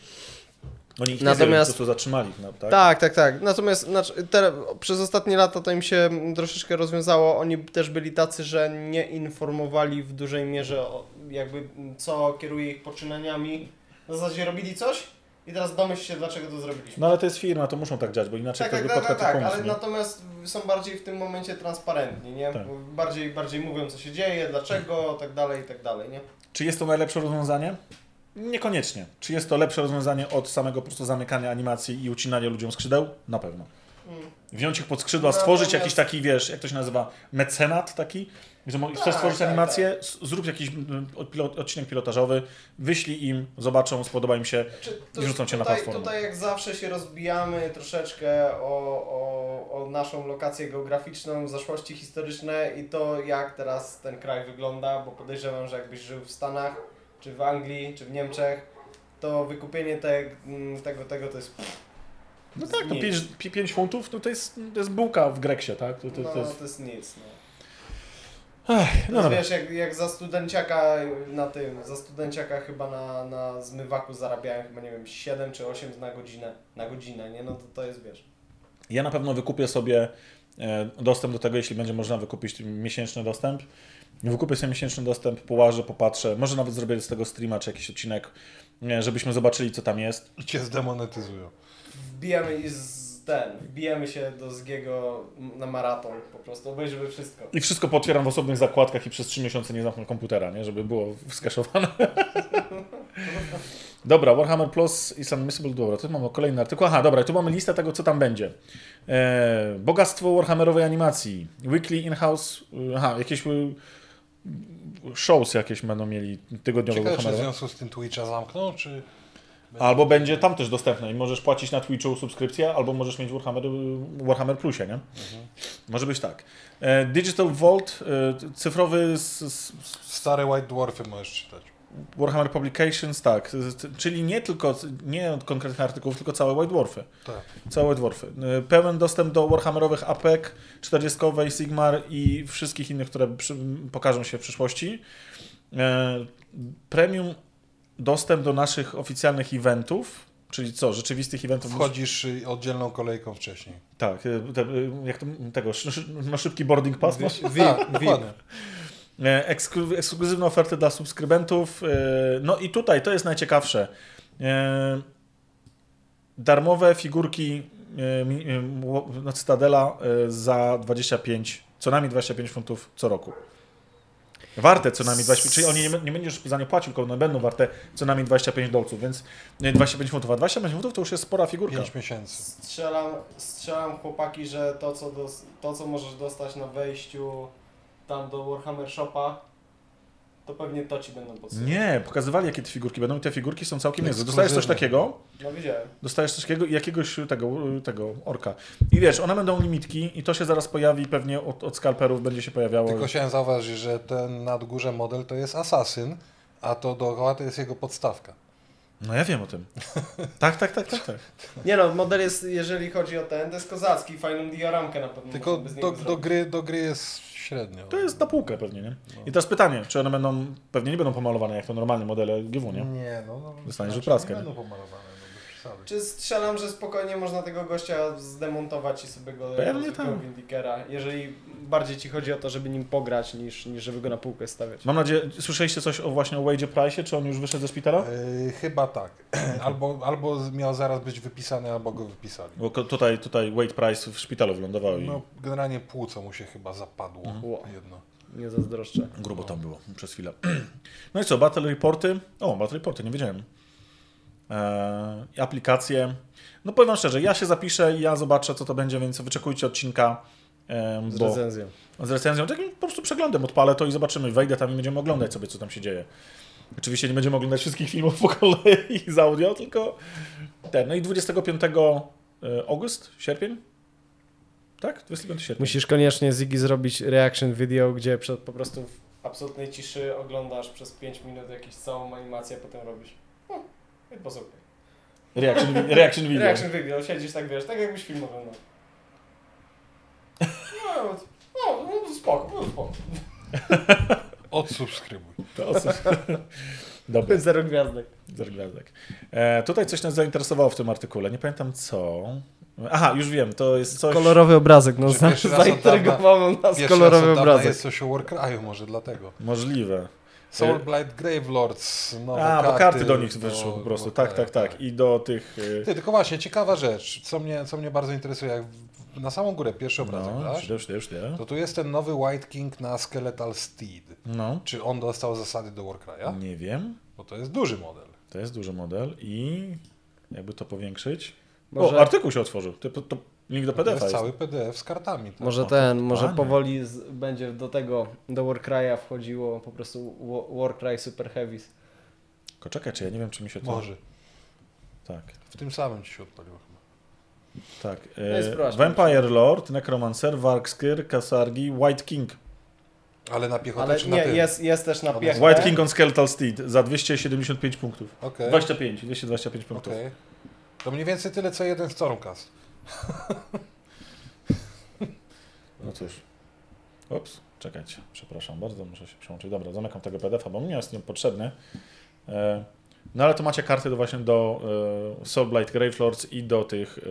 Oni ich Natomiast- Natomiast... po prostu zatrzymali, no, tak? Tak, tak, tak. Natomiast znaczy, teraz, przez ostatnie lata to im się troszeczkę rozwiązało. Oni też byli tacy, że nie informowali w dużej mierze o, jakby co kieruje ich poczynaniami. W zasadzie robili coś i teraz domyśl się, dlaczego to zrobiliśmy. No ale to jest firma, to muszą tak dziać, bo inaczej Tak, ktoś tak, by tak, tak, pomysł, ale nie? natomiast są bardziej w tym momencie transparentni, nie? Tak. Bardziej, bardziej mówią, co się dzieje, dlaczego, tak dalej, i tak dalej, nie? Czy jest to najlepsze rozwiązanie? Niekoniecznie. Czy jest to lepsze rozwiązanie od samego po prostu zamykania animacji i ucinania ludziom skrzydeł? Na pewno. Mm. Wziąć ich pod skrzydła, Natomiast- stworzyć jakiś taki, wiesz, jak to się nazywa, mecenat taki, że mo- chcesz Tak, stworzyć tak, animację, s- zrób jakiś odcinek pilotażowy, wyślij im, zobaczą, spodoba im się, Czy I rzucą cię na platformę. Tutaj jak zawsze się rozbijamy troszeczkę o, o, o naszą lokację geograficzną, zaszłości historyczne i to jak teraz ten kraj wygląda, bo podejrzewam, że jakbyś żył w Stanach, czy w Anglii, czy w Niemczech, to wykupienie te, tego, tego to jest... no tak, no nic. 5, 5 funtów, no to jest, to jest bułka w Greksie, tak? To, to, No, to jest... to jest nic. No. Ech, To no jest, dobra. wiesz, jak, jak za studenciaka na tym, za studenciaka chyba na, na zmywaku zarabiałem chyba, nie wiem, 7 czy 8 na godzinę, na godzinę, nie? No to, to jest, wiesz... Ja na pewno wykupię sobie e, dostęp do tego, jeśli będzie można wykupić miesięczny dostęp. Wykupię sobie miesięczny dostęp, połażę, popatrzę. Może nawet zrobię z tego streama czy jakiś odcinek, e, żebyśmy zobaczyli, co tam jest. I cię zdemonetyzują. Wbijamy i z ten, wbijemy się do Zgiego na maraton po prostu, obejrzymy wszystko. I wszystko potwieram w osobnych zakładkach i przez 3 miesiące nie zamknę komputera, nie? żeby było skaszowane. dobra, Warhammer Plus is unmissable. Dobra, tu mamy kolejny artykuł. Aha, dobra, tu mamy listę tego, co tam będzie. E, bogactwo Warhammerowej animacji. Weekly in-house. e, Aha, jakieś e, shows jakieś będą mieli tygodniowe Ciekawe, czy w związku z tym Twitcha zamkną, czy... Albo będzie tam też dostępne i możesz płacić na Twitchu subskrypcję, albo możesz mieć Warhammer, Warhammer Plusie, nie? Może być tak. E, Digital Vault, e, cyfrowy s, s, Stare White Dwarfy możesz czytać. Warhammer Publications, tak. Z- Czyli nie tylko, nie od konkretnych artykułów, tylko całe White Dwarfy. Tak. Całe White Dwarfy. E, Pełen dostęp do Warhammerowych APEC, 40 Sigmar i wszystkich innych, które przy, pokażą się w przyszłości. Premium dostęp do naszych oficjalnych eventów, czyli co, rzeczywistych eventów. Wchodzisz y, oddzielną kolejką wcześniej. Tak, e, te, e, jak to, tego, na szybki boarding pass masz? Wi- tak, dokładnie. Eksklu- Ekskluzywne oferty dla subskrybentów. e, No i tutaj to jest najciekawsze. E, Darmowe figurki no, Cytadela za 25, co najmniej 25 funtów co roku. Warte co najmniej 25, czyli oni nie, nie będziesz za nie płacił, tylko one będą warte co najmniej 25 dolców, więc e, 25 funtów, a 25 funtów to już jest spora figurka. 5 miesięcy. Strzelam, strzelam chłopaki, że to co, dos, to co możesz dostać na wejściu tam do Warhammer Shopa, to pewnie to ci będą podsyłać. Nie, pokazywali jakie te figurki będą i te figurki są całkiem niezłe. Dostajesz coś takiego, No widziałem. Dostajesz coś takiego i jakiegoś tego, tego orka. I wiesz, one będą limitki i to się zaraz pojawi pewnie od, od skalperów będzie się pojawiało. Tylko chciałem zauważyć, że ten na górze model to jest asasyn, a to dookoła to jest jego podstawka. No ja wiem o tym. tak, tak, tak, tak, tak. Nie no, model jest, jeżeli chodzi o ten, to jest kozacki, fajną dioramkę na pewno Tylko do, do, gry, do gry jest średnio. To jest na półkę pewnie, nie? I teraz pytanie, czy one będą, pewnie nie będą pomalowane jak to normalne modele GW, nie? Nie, no, no Dostaniesz znaczy, wypraskę, Nie nie? będą pomalowane, Czy strzelam, że spokojnie można tego gościa zdemontować i sobie go Pewnie tak. Windikera, jeżeli bardziej ci chodzi o to, żeby nim pograć, niż, niż żeby go na półkę stawiać. Mam nadzieję, słyszeliście coś o właśnie o Wage Price, czy on już wyszedł ze szpitala? Yy, chyba tak. albo, albo miał zaraz być wypisany, albo go wypisali. Bo tutaj, tutaj Wade Price w szpitalu wylądował i No, generalnie płuco mu się chyba zapadło Ło. jedno. Nie zazdroszczę. grubo tam było przez chwilę. No i co, Battle Reporty? O, Battle Reporty, nie wiedziałem. Eee, aplikacje. No powiem szczerze, ja się zapiszę i ja zobaczę, co to będzie, więc wyczekujcie odcinka. Z bo, recenzją. z recenzją, takim po prostu przeglądem odpalę to i zobaczymy. Wejdę tam i będziemy oglądać sobie, co tam się dzieje. Oczywiście nie będziemy oglądać wszystkich filmów po kolei z audio, tylko ten. No i 25 e, august, sierpień? Tak? 25 sierpnia. Musisz koniecznie Ziggy zrobić reaction video, gdzie po prostu w absolutnej ciszy oglądasz przez 5 minut jakąś całą animację, a potem robisz. O, i posłuchaj. Reaction, reaction video. Reaction video, siedzisz tak, wiesz, tak jakbyś film oglądał. No, no, no spoko, no spoko. Odsubskrybuj. To osób. Dobra. Zero gwiazdek. Zero gwiazdek. E, tutaj coś nas zainteresowało w tym artykule. Nie pamiętam co. Aha, już wiem, to jest coś. Kolorowy obrazek, no od zaintrygował nas kolorowy obrazek. jest coś o Warcryu, może dlatego. Możliwe. Soulblight Gravelords, nowe A, karty. bo karty do nich wyszły po prostu. Tak, tak, Warcrya, tak. I do tych. e, Ty, tylko właśnie, ciekawa rzecz, co mnie, co mnie bardzo interesuje, jak na samą górę pierwszy obrazek No, dasz, już, już, już, to tu jest ten nowy White King na Skeletal Steed. No. Czy on dostał zasady do Warcry'a? Nie wiem. Bo to jest duży model. To jest duży model i jakby to powiększyć. Może- O, artykuł się otworzył. To, to, to link do To PDF jest jest. cały PDF z kartami. Tak? Może No, ten, to może powoli z, będzie do tego, do Warcry'a wchodziło po prostu Wa- Warcry Super Heavies. Tylko czekaj, czy ja nie wiem, czy mi się to. Może. Tak, W tym samym ci się odpaliło chyba. tak. No E, sprawdźmy. Vampire Lord, Necromancer, Varkskir, Kasargi, White King. Ale na piechotę Ale czy na nie, tym? jest, jest też na piechę. White King on Skeletal Steed za 275 punktów. Okej, 25, 225 punktów. okej. To mniej więcej tyle, co jeden Stormcast. No cóż. Ups, czekajcie, przepraszam bardzo, muszę się przełączyć. Dobra, zamykam tego PDF-a, bo mnie jest niepotrzebny. E, No ale to macie karty do właśnie do e, Soulblight Gravelords i do tych e,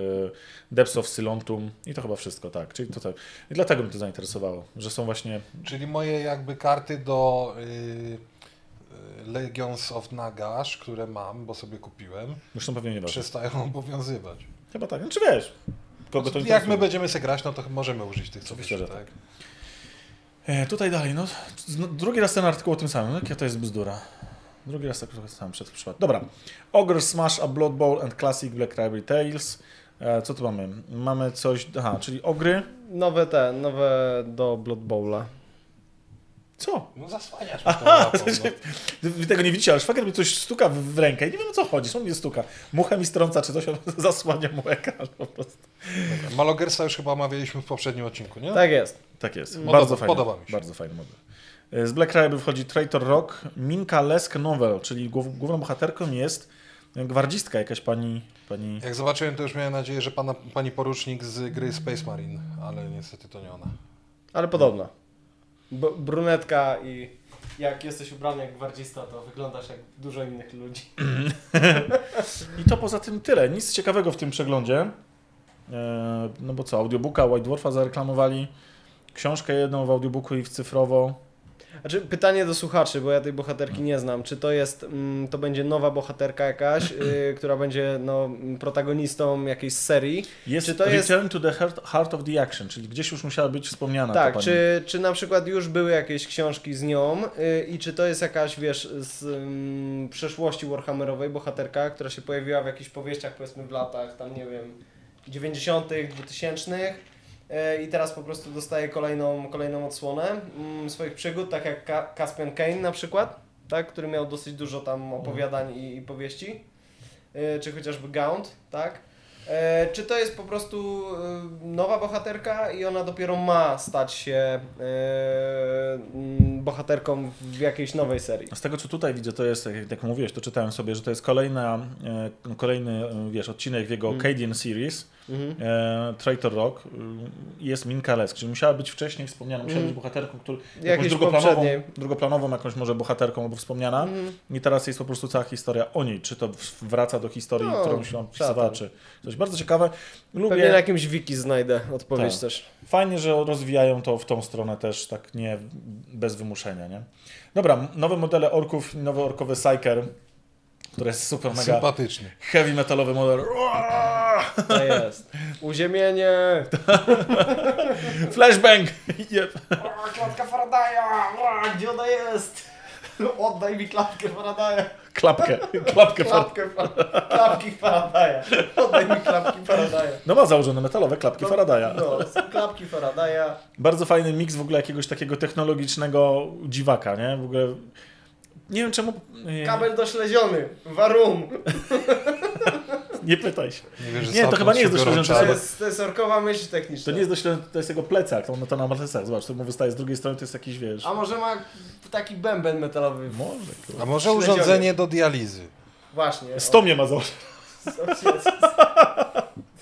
Depths of Silontum i to chyba wszystko, tak. Czyli to tak. I dlatego mnie to zainteresowało, że są właśnie Czyli moje jakby karty do y, Legions of Nagash, które mam, bo sobie kupiłem, Zresztą pewnie nie przestają obowiązywać. Chyba tak. Znaczy wiesz, kogo to Jak interesuje. my będziemy se grać, no to możemy użyć tych co Oczywiście, że tak. E, tutaj dalej, no, no, drugi raz ten artykuł o tym samym, no, jaka to jest bzdura. Drugi raz tak sam przed przypadkiem. Dobra. Ogre Smash, a Blood Bowl and Classic Black Library Tales. E, co tu mamy? Mamy coś, aha, czyli ogry. Nowe te, nowe do Blood Bowla. Co? No zasłaniasz Aha, tą łapą, no. Wy tego nie widzicie, ale szwagier mi coś stuka w, w rękę i nie wiem o co chodzi, co mnie stuka. Mucha mi strąca, czy coś on zasłania mu ekran po prostu. Dobra. Malogersa już chyba omawialiśmy w poprzednim odcinku, nie? Tak jest. Tak jest. Podoba- bardzo fajny. podoba mi się. Bardzo fajny model. E, Z Black Library wchodzi Traitor Rock. Minka Lesk Novel, czyli głów, główną bohaterką jest gwardzistka jakaś pani... pani... Jak zobaczyłem, to już miałem nadzieję, że pana, pani porucznik z gry Space Marine, ale niestety to nie ona. Ale podobna. Brunetka i jak jesteś ubrany jak gwardzista, to wyglądasz jak dużo innych ludzi. I to poza tym tyle. Nic ciekawego w tym przeglądzie. E, No bo co, audiobooka White Dwarfa zareklamowali. Książkę jedną w audiobooku i w cyfrowo. Znaczy, pytanie do słuchaczy, bo ja tej bohaterki nie znam. Czy to jest, mm, to będzie nowa bohaterka jakaś, y, która będzie no, protagonistą jakiejś serii? Jest Czy to jest- Return to the heart, heart of the Action, czyli gdzieś już musiała być wspomniana ta tak, czy, czy na przykład już były jakieś książki z nią y, i czy to jest jakaś, wiesz, z mm, przeszłości Warhammerowej bohaterka, która się pojawiła w jakichś powieściach, powiedzmy w latach, tam nie wiem, 90., 2000 y, i teraz po prostu dostaje kolejną, kolejną odsłonę mm, swoich przygód, tak jak Ka- Caspian Kane na przykład, tak, który miał dosyć dużo tam opowiadań i, i powieści, y, czy chociażby Gaunt, tak. E, czy to jest po prostu e, nowa bohaterka i ona dopiero ma stać się e, mm, bohaterką w jakiejś nowej serii? Z tego co tutaj widzę, to jest, jak, mówiłeś, to czytałem sobie, że to jest kolejna, e, kolejny e, wiesz, odcinek w jego Mm. Cadian Series, Mhm. e, Traitor Rock, y, jest Minka Lesk, czyli musiała być wcześniej wspomniana, musiała być bohaterką, który, jakąś drugoplanową, poprzedniej. drugoplanową jakąś może bohaterką albo wspomniana Mhm. i teraz jest po prostu cała historia o niej, czy to wraca do historii, No, którą się opisywała, czy coś bardzo ciekawe. Pewnie na Lubię, jakimś wiki znajdę odpowiedź Tak. też. fajnie, że rozwijają to w tą stronę też, tak nie bez wymuszenia, nie? Dobra, nowe modele orków, nowy orkowy Psyker, który jest super mega Sympatyczny. heavy metalowy model. To jest. Uziemienie! Flashbang! Jep. O, klatka Faradaya! Gdzie ona jest? Oddaj mi klatkę Faradaya! Klapkę, klapkę. Klapkę, klapki Faradaya! Oddaj mi klapki Faradaya! No ma założone metalowe klapki Faradaya. No, klapki Faradaya. Bardzo fajny miks w ogóle jakiegoś takiego technologicznego dziwaka, nie? W ogóle nie wiem czemu. nie- Kabel dośledziony. Warum. Nie pytaj się. Nie, wiesz, Nie, to chyba nie jest doświadczone, To jest, to jest orkowa myśl techniczna. To nie jest dość, to jest jego plecak, to, to na plecach, zobacz, to mu wystaje z drugiej strony, to jest jakiś, wiesz... A może ma taki bęben metalowy? Może, kurwa. A może urządzenie do dializy? Właśnie. Stomie ma założone.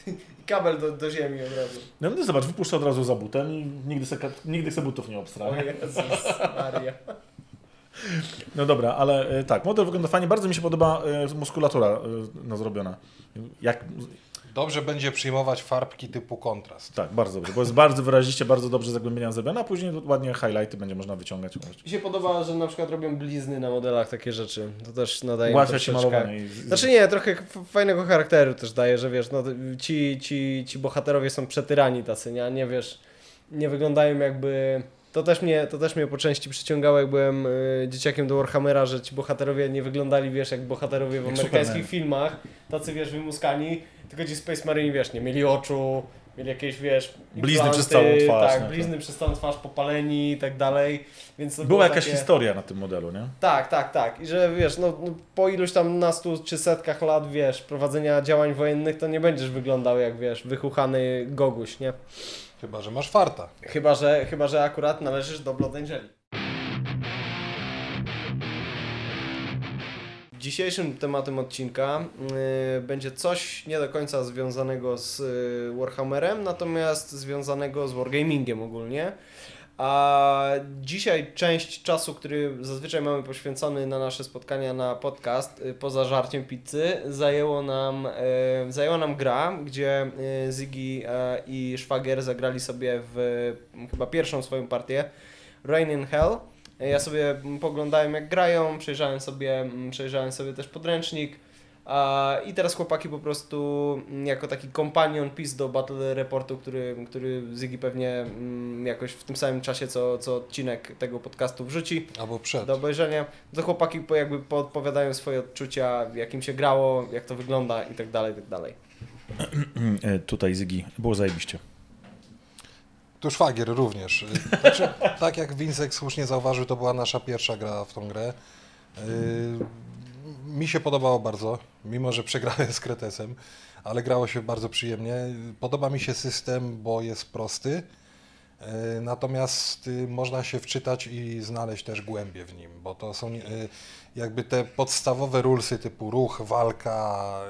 I kabel do, do ziemi od razu. No, no zobacz, wypuszcza od razu za butem i nigdy se, nigdy se butów nie obstra. O Jezus Maria. No dobra, ale e, tak, model wygląda fajnie, bardzo mi się podoba e, muskulatura no, zrobiona. Jak, Dobrze będzie przyjmować farbki typu kontrast. tak, bardzo dobrze, bo jest bardzo wyraziście, bardzo dobrze zagłębienia zrobiona, a później ładnie highlighty będzie można wyciągać. Mi się podoba, że na przykład robią blizny na modelach, takie rzeczy. To też nadaje ci troszeczkę- malowanie. i- Znaczy nie, trochę fajnego charakteru też daje, że wiesz, no ci, ci, ci bohaterowie są przetyrani tacy, nie, A nie wiesz, nie wyglądają jakby... To też mnie, to też mnie po części przyciągało, jak byłem y, dzieciakiem do Warhammera, że ci bohaterowie nie wyglądali, wiesz, jak bohaterowie w amerykańskich filmach, tacy, wiesz, wymuskani, tylko ci Space Marine, wiesz, nie mieli oczu, mieli jakieś, wiesz, Blizny przez całą twarz, Tak, blizny przez całą twarz, popaleni i tak dalej, więc Była było jakaś takie... historia na tym modelu, nie? Tak, tak, tak. I że wiesz, no, no po iluś tam nastu czy setkach lat, wiesz, prowadzenia działań wojennych, to nie będziesz wyglądał jak, wiesz, wychuchany goguś, nie? Chyba, że masz farta. Chyba, że, chyba, że akurat należysz do Blood Angeli. Dzisiejszym tematem odcinka y, będzie coś nie do końca związanego z y, Warhammerem, natomiast związanego z Wargamingiem ogólnie. A dzisiaj część czasu, który zazwyczaj mamy poświęcony na nasze spotkania na podcast, y, poza żarciem pizzy, zajęło nam, y, zajęła nam gra, gdzie y, Ziggy i Szwagier zagrali sobie w y, chyba pierwszą swoją partię Rain in Hell. Ja sobie mm, poglądałem jak grają, przejrzałem sobie, mm, przejrzałem sobie też podręcznik. I teraz chłopaki po prostu mm, jako taki companion piece do Battle Reportu, który, który Ziggy pewnie mm, jakoś w tym samym czasie, co, co odcinek tego podcastu wrzuci Albo przed. do obejrzenia, to chłopaki po, jakby podpowiadają swoje odczucia, jak im się grało, jak to wygląda i tak dalej, i tak dalej. E, Tutaj Zygi, było zajebiście. Tu szwagier również. Y, Znaczy, tak jak Winsek słusznie zauważył, to była nasza pierwsza gra w tą grę. Y, Mi się podobało bardzo, mimo że przegrałem z Kretesem, ale grało się bardzo przyjemnie. Podoba mi się system, bo jest prosty, y, natomiast y, można się wczytać i znaleźć też głębie w nim, bo to są y, jakby te podstawowe rulesy typu ruch, walka,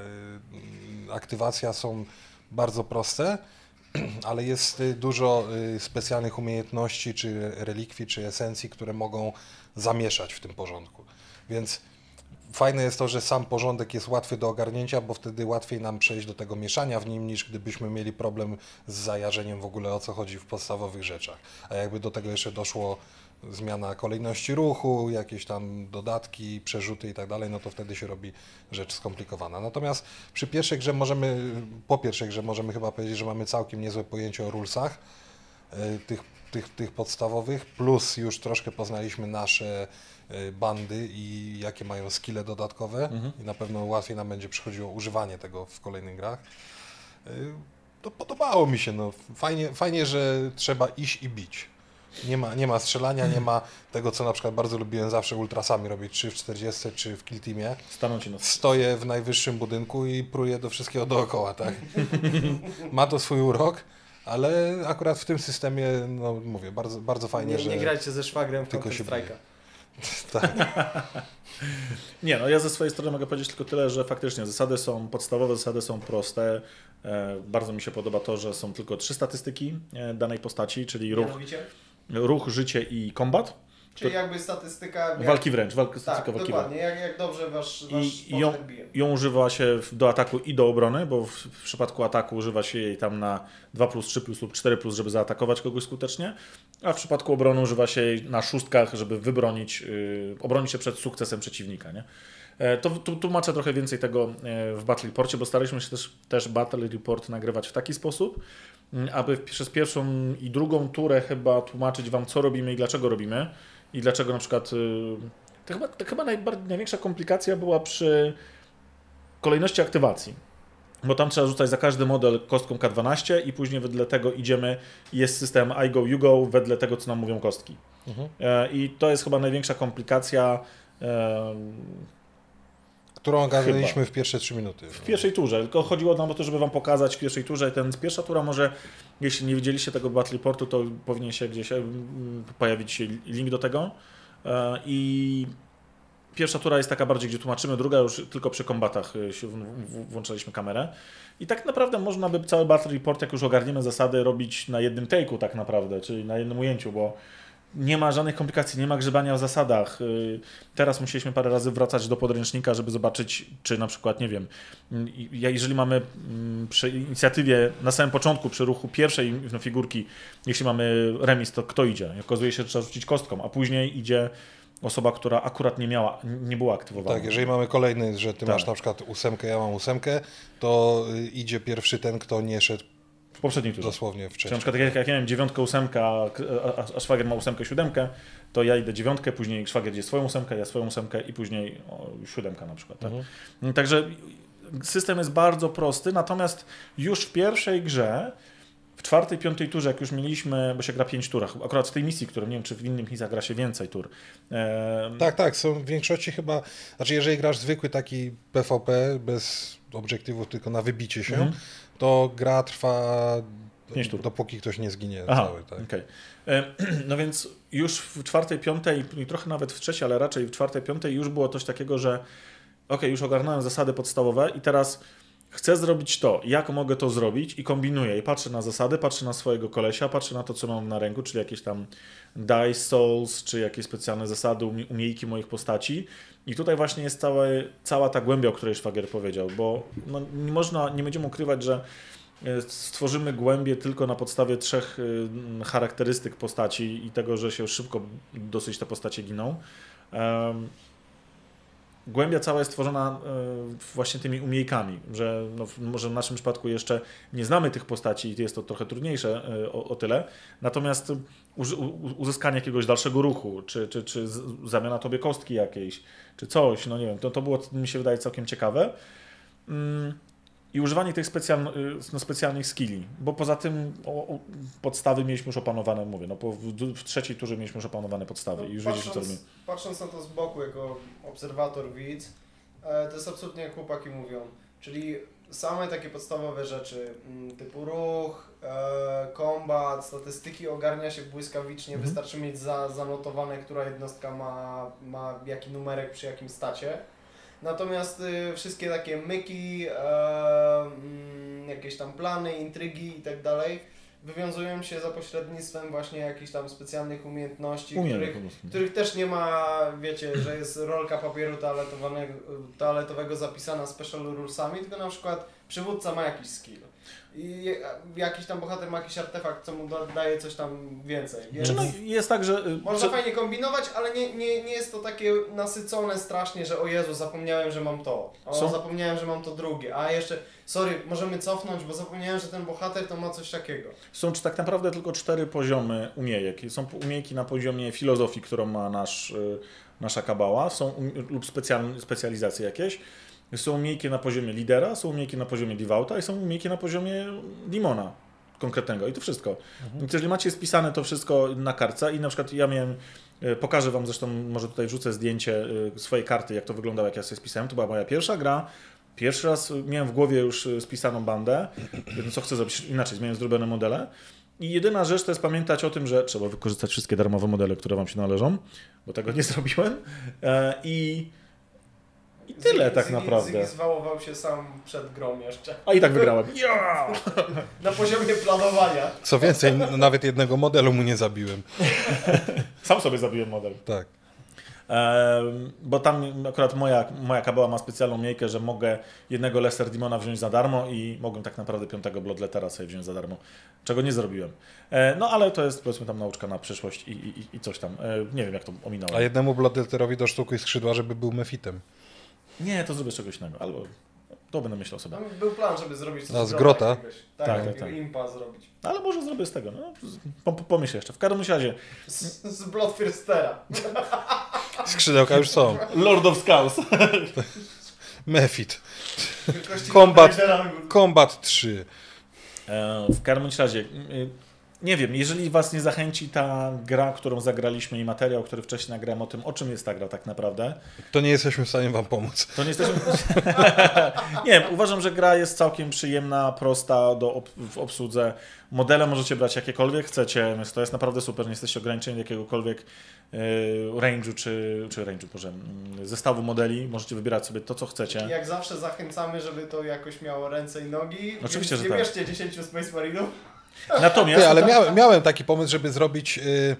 y, aktywacja są bardzo proste, ale jest y, dużo specjalnych umiejętności, czy relikwii, czy esencji, które mogą zamieszać w tym porządku. Więc fajne jest to, że sam porządek jest łatwy do ogarnięcia, bo wtedy łatwiej nam przejść do tego mieszania w nim, niż gdybyśmy mieli problem z zajarzeniem w ogóle o co chodzi w podstawowych rzeczach. A jakby do tego jeszcze doszło zmiana kolejności ruchu, jakieś tam dodatki, przerzuty i tak dalej, no to wtedy się robi rzecz skomplikowana. Natomiast przy pierwszej grze możemy, po pierwszej grze możemy chyba powiedzieć, że mamy całkiem niezłe pojęcie o rulesach, y, tych, tych, tych podstawowych, plus już troszkę poznaliśmy nasze bandy i jakie mają skille dodatkowe i na pewno łatwiej nam będzie przychodziło używanie tego w kolejnych grach. Y, To podobało mi się, no. fajnie, fajnie, że trzeba iść i bić. Nie ma, nie ma strzelania, nie ma tego, co na przykład bardzo lubiłem zawsze ultrasami robić, czy w 40, czy w Kill Teamie. Stanął ci nos. Stoję w najwyższym budynku i pruję do wszystkiego dookoła, tak? Ma to swój urok, ale akurat w tym systemie, no mówię, bardzo, bardzo fajnie, Nie, że... nie grajcie ze szwagrem w tylko się Strike'a. Tak. Nie, no ja ze swojej strony mogę powiedzieć tylko tyle, że faktycznie zasady są podstawowe, zasady są proste. E, bardzo mi się podoba to, że są tylko trzy statystyki e, danej postaci, czyli ruch, ruch życie i kombat. Czyli jakby statystyka... jak- Walki wręcz, walk, Tak, statystyka walki wręcz. dokładnie, jak, jak dobrze wasz, wasz I, i ją, ją używa się do ataku i do obrony, bo w, w przypadku ataku używa się jej tam na 2 plus, 3 plus lub 4 plus, żeby zaatakować kogoś skutecznie, a w przypadku obrony używa się jej na szóstkach, żeby wybronić, yy, obronić się przed sukcesem przeciwnika. Nie? E, To tu, tłumaczę trochę więcej tego e, w Battle Reporcie, bo staraliśmy się też, też Battle Report nagrywać w taki sposób, aby przez pierwszą i drugą turę chyba tłumaczyć Wam, co robimy i dlaczego robimy. I dlaczego na przykład. y, To chyba, to chyba najbardziej, największa komplikacja była przy kolejności aktywacji. Bo tam trzeba rzucać za każdy model kostką K12 i później wedle tego idziemy, jest system I go, you go, wedle tego, co nam mówią kostki. Mhm. E, I to jest chyba największa komplikacja Którą ogarnęliśmy w pierwsze trzy minuty. w pierwszej turze. Tylko chodziło nam o to, żeby Wam pokazać w pierwszej turze. Ten pierwsza tura może, jeśli nie widzieliście tego Battle Reportu, to powinien się gdzieś pojawić się link do tego. E, I pierwsza tura jest taka bardziej, gdzie tłumaczymy, druga już tylko przy kombatach e, się włączaliśmy kamerę. I tak naprawdę można by cały Battle Report, jak już ogarniemy zasady, robić na jednym take'u tak naprawdę, czyli na jednym ujęciu, bo nie ma żadnych komplikacji, nie ma grzebania w zasadach. Y, Teraz musieliśmy parę razy wracać do podręcznika, żeby zobaczyć, czy na przykład, nie wiem, jeżeli mamy mm, przy inicjatywie na samym początku, przy ruchu pierwszej no, figurki, jeśli mamy remis, to kto idzie? Okazuje się, że trzeba rzucić kostką, a później idzie osoba, która akurat nie miała, nie była aktywowana. Tak, jeżeli mamy kolejny, że ty Tak. masz na przykład ósemkę, ja mam ósemkę, to y, idzie pierwszy ten, kto nie szedł W poprzedniej turze. dosłownie Czyli na wcześniej. przykład jak, jak ja miałem dziewiątkę, ósemkę, a, a, szwagier ma ósemkę, siódemkę, to ja idę dziewiątkę, później szwagier idzie swoją ósemkę, ja swoją ósemkę i później o, siódemka na przykład. Tak? Mhm. Także system jest bardzo prosty, natomiast już w pierwszej grze, w czwartej, piątej turze, jak już mieliśmy, bo się gra pięć turach, akurat w tej misji, którą nie wiem, czy w innych misjach gra się więcej tur. Tak, tak, są w większości chyba, znaczy jeżeli grasz zwykły taki PvP bez obiektywów, tylko na wybicie się, Mhm. To gra trwa dopóki ktoś nie zginie Aha, cały. Tak. okej. E, No więc już w czwartej, piątej i trochę nawet w trzeciej, ale raczej w czwartej, piątej już było coś takiego, że ok, już ogarnąłem zasady podstawowe i teraz chcę zrobić to, jak mogę to zrobić? I kombinuję. I patrzę na zasady, patrzę na swojego kolesia, patrzę na to, co mam na ręku, czyli jakieś tam dice souls, czy jakieś specjalne zasady, umie- umiejki moich postaci. I tutaj właśnie jest całe, cała ta głębia, o której Szwagier powiedział, bo no, nie można, nie będziemy ukrywać, że e, stworzymy głębie tylko na podstawie trzech y, charakterystyk postaci i tego, że się szybko dosyć te postacie giną. Głębia cała jest tworzona e, właśnie tymi umiejkami, że no, może w naszym przypadku jeszcze nie znamy tych postaci i jest to trochę trudniejsze e, o, o tyle, natomiast uzyskanie jakiegoś dalszego ruchu, czy, czy, czy zamiana tobie kostki jakiejś, czy coś, no nie wiem, to, to było, mi się wydaje, całkiem ciekawe. Mm, I używanie tych y, no, specjalnych skilli, bo poza tym o, o, podstawy mieliśmy już opanowane, mówię, no po, w, w trzeciej turze mieliśmy już opanowane podstawy i już wiedzieliśmy, co robimy. patrząc, patrząc na to z boku, jako obserwator, widz, e, to jest absolutnie jak chłopaki mówią. Czyli same takie podstawowe rzeczy, mm, typu ruch, e, kombat, statystyki ogarnia się błyskawicznie. Mhm. Wystarczy mieć za, zanotowane, która jednostka ma, ma jaki numerek przy jakim stacie. Natomiast y, wszystkie takie myki, e, mm, jakieś tam plany, intrygi i tak dalej wywiązują się za pośrednictwem właśnie jakichś tam specjalnych umiejętności, Umiemy których, których też nie ma, wiecie, że jest rolka papieru toaletowego zapisana special rulesami, tylko na przykład przywódca ma jakiś skill. I jakiś tam bohater ma jakiś artefakt, co mu da, daje coś tam więcej. Więc Czy no, jest tak, że... y, można że- fajnie kombinować, ale nie, nie, nie jest to takie nasycone strasznie, że o Jezu, zapomniałem, że mam to. O, Są- zapomniałem, że mam to drugie. A jeszcze, sorry, możemy cofnąć, bo zapomniałem, że ten bohater to ma coś takiego. Są czy tak naprawdę tylko cztery poziomy umiejek. Są umiejki na poziomie filozofii, którą ma nasz, y, nasza kabała, są um, lub specjal, specjalizacje jakieś. Są umiejki na poziomie lidera, są umiejki na poziomie devouta i są umiejki na poziomie demona konkretnego i to wszystko. Więc jeżeli macie spisane to wszystko na kartce i na przykład ja miałem, y, pokażę Wam zresztą, może tutaj wrzucę zdjęcie y, swojej karty, jak to wyglądało, jak ja sobie spisałem. To była moja pierwsza gra. Pierwszy raz miałem w głowie już y, spisaną bandę, więc co chcę zrobić inaczej, zmieniłem zrobione modele. I jedyna rzecz to jest pamiętać o tym, że trzeba wykorzystać wszystkie darmowe modele, które Wam się należą, bo tego nie zrobiłem. E, I, i tyle tak naprawdę. Zygi zwałował się sam przed grom jeszcze. A i tak wygrałem. Ja! Na poziomie planowania. Co więcej, nawet jednego modelu mu nie zabiłem. Sam sobie zabiłem model. Tak. Bo tam akurat moja, moja kabała ma specjalną miejkę, że mogę jednego Lesser Demona wziąć za darmo i mogłem tak naprawdę piątego Bloodlettera sobie wziąć za darmo, czego nie zrobiłem. E, no ale to jest powiedzmy tam nauczka na przyszłość i, i, i coś tam. E, nie wiem jak to ominąłem. A jednemu Bloodletterowi do sztuki skrzydła, żeby był mefitem. Nie, to zrobię czegoś innego, albo to będę myślał sobie. Tam był plan, żeby zrobić coś A, z grota jakiegoś. Tak, Tak, tak, tak, takiego tak. impa zrobić. Ale może zrobię z tego, no, po, po, pomyślę jeszcze. W każdym razie, Z, z Bloodthirstera. Skrzydełka już są. Lord of Skulls. Mefit. Raidera. Combat 3. E, W każdym razie, y, nie wiem, jeżeli Was nie zachęci ta gra, którą zagraliśmy i materiał, który wcześniej nagrałem o tym, o czym jest ta gra tak naprawdę, To nie jesteśmy w stanie wam pomóc. to nie jesteśmy... nie, uważam, że gra jest całkiem przyjemna, prosta do ob w obsłudze. Modele możecie brać jakiekolwiek chcecie, więc to jest naprawdę super, nie jesteście ograniczeni do jakiegokolwiek y, range'u czy, czy range'u, Boże, mm, zestawu modeli, możecie wybierać sobie to, co chcecie. Jak zawsze zachęcamy, żeby to jakoś miało ręce i nogi. Oczywiście, więc że nie tak. bierzcie 10 Space Marinów. Natomiast... Ty, ale miałem, miałem taki pomysł, żeby zrobić y,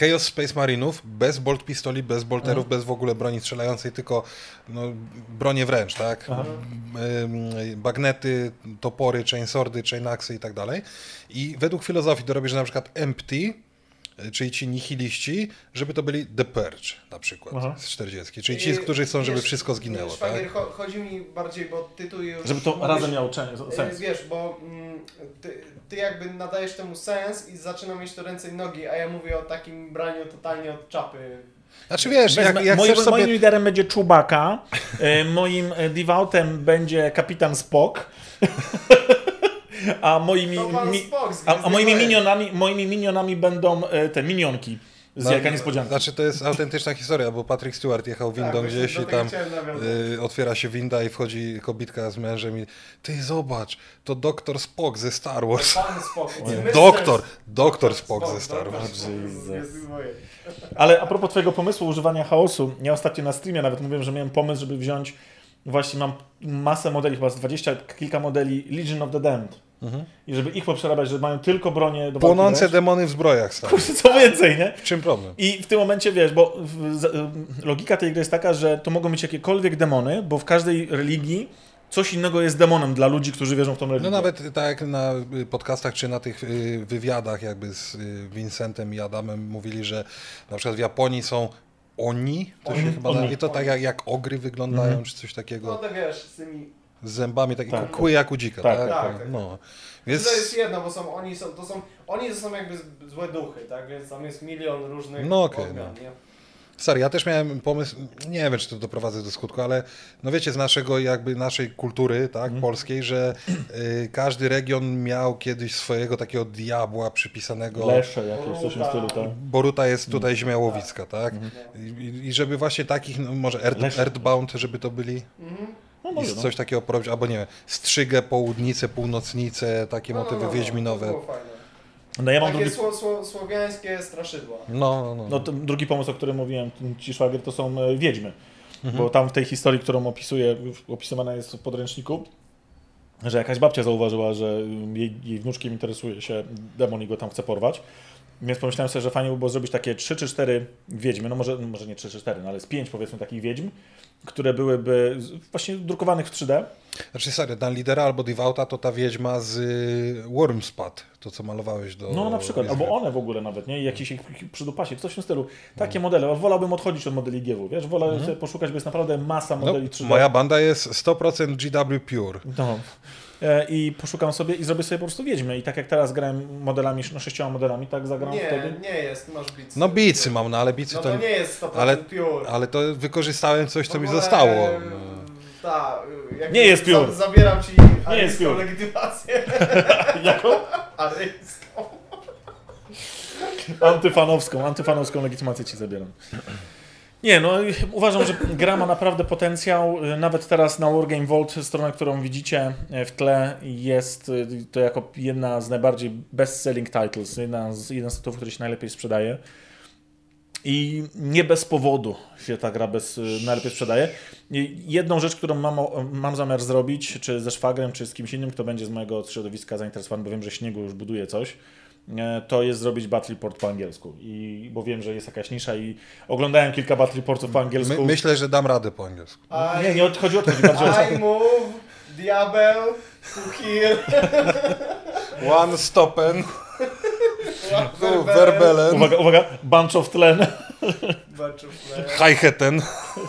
Chaos Space Marinów bez bolt pistoli, bez bolterów, bez w ogóle broni strzelającej, tylko no, bronie wręcz, tak? Aha. Ym, bagnety, topory, chainswordy, chainaxy i tak dalej. I według filozofii to robisz na przykład empty, y, czyli ci nihiliści, żeby to byli The Purge na przykład Aha. z 40. Czyli ci, którzy chcą, żeby Wiesz, wszystko zginęło, Szwagier, tak? cho- chodzi mi bardziej, bo tytuł już... Żeby to mówisz- razem miało E, sens. Wiesz, bo mm, ty, ty jakby nadajesz temu sens i zaczyna mieć to ręce i nogi, a ja mówię o takim braniu totalnie od czapy. Znaczy wiesz, jak, Wezmę- jak moim, sobie... moim liderem będzie Czubaka, e, moim e, devoutem będzie kapitan Spock, a moimi, mi, a, a moimi, minionami, moimi minionami będą e, te minionki z No, Jaka Niespodzianka. Znaczy to jest autentyczna historia, bo Patrick Stewart jechał windą Tak, gdzieś i tam y, otwiera się winda i wchodzi kobitka z mężem i ty zobacz, to doktor Spock ze Star Wars. Pan Spock. Doktor, doktor Spock ze Star Wars. Ale a propos twojego pomysłu używania chaosu, ja ostatnio na streamie nawet mówiłem, że miałem pomysł, żeby wziąć, właśnie mam masę modeli, chyba z 20 kilka modeli Legion of the Damned. I żeby ich poprzerabiać, że mają tylko bronię do Płonące demony w zbrojach stary. Kurczę, co więcej, nie? W czym problem? I w tym momencie wiesz, bo w, y, logika tej gry jest taka, że to mogą być jakiekolwiek demony, bo w każdej religii coś innego jest demonem dla ludzi, którzy wierzą w tą religię. No nawet tak jak na y, podcastach czy na tych y, wywiadach jakby z Vincentem i Adamem mówili, że na przykład w Japonii są oni, to się Oni. chyba Oni. I to tak jak, jak ogry wyglądają, Mhm. czy coś No takiego. to wiesz, z tymi... Z zębami, takie Tak. kły jak u dzika, Tak, tak? tak, tak. No. To jest Więc, jedno, bo są, oni są, to są, oni to są jakby złe duchy, tak? Więc tam jest milion różnych No okej, odmian, nie? Sorry, ja też miałem pomysł, nie wiem czy to doprowadzę do skutku, ale no wiecie z naszego jakby naszej kultury, tak, Mhm. polskiej, że y, każdy region miał kiedyś swojego takiego diabła przypisanego. Lesze jakieś, coś w tym stylu, tak? Boruta jest tutaj ziemia łowicka, tak? Mhm. I, I żeby właśnie takich, no może Earth, Lesze. Earthbound, żeby to byli Mhm. No może, no. coś takiego porobić, albo nie wiem, Strzygę, Południce, Północnice, takie No, no, motywy no, no, wiedźminowe. To było fajne. No ja mam Takie drugi, sło, sło, słowiańskie straszydła. No, no, no. no, drugi pomysł, o którym mówiłem ci szwagier, to są e, wiedźmy. Mhm. Bo tam w tej historii, którą opisuję, opisywana jest w podręczniku, że jakaś babcia zauważyła, że jej, jej wnuczkiem interesuje się demon i go tam chce porwać. Więc pomyślałem sobie, że fajnie by było zrobić takie 3 czy 4 wiedźmy, no może, może nie 3 czy 4, no ale z 5 powiedzmy takich wiedźm, które byłyby właśnie drukowanych w 3D. Znaczy serio, Dan Lidera albo Divauta to ta wiedźma z y, Wormspad, to co malowałeś do... No na przykład, albo one w ogóle nawet, nie? I jakiś ich przydupasiek, coś w tym stylu. Takie modele, ale wolałbym odchodzić od modeli GW, wiesz? Wolę sobie poszukać, bo jest naprawdę masa no, modeli 3D. moja banda jest 100% GW Pure. No. E, I poszukam sobie i zrobię sobie po prostu Wiedźmę. I tak jak teraz grałem modelami, no sześcioma modelami, tak zagram Nie, wtedy. nie jest, masz bicy. No bicy mam, no ale bicy No to... to nie jest 100% ale- pure. Ale to wykorzystałem coś, co mi zostało. e, Tak, jak Nie jest. Za, zabieram ci jest aryjską pure. legitymację. Jaką? Aryjską. Antyfanowską, antyfanowską legitymację ci zabieram. Nie, no uważam, że gra ma naprawdę potencjał. Nawet teraz na Wargame Vault, strona, którą widzicie e, w tle, jest y, to jako jedna z najbardziej best-selling titles, jedna z, jeden z tytułów, który się najlepiej sprzedaje. I nie bez powodu się ta gra bez, y, najlepiej sprzedaje. Jedną rzecz, którą mam, mam zamiar zrobić, czy ze szwagrem, czy z kimś innym, kto będzie z mojego środowiska zainteresowany, bo wiem, że Śniegu już buduje coś, e, to jest zrobić Battle Report po angielsku. I, bo wiem, że jest jakaś nisza i oglądałem kilka Battle Reportów po angielsku. My, myślę, że dam radę po angielsku. Nie, nie odchodzi o to, chodzi bardziej o to. I move, diabeł, to heal, One stopen, werbel, werbelen, Uwaga, uwaga, bunch of tlen. Hajheten.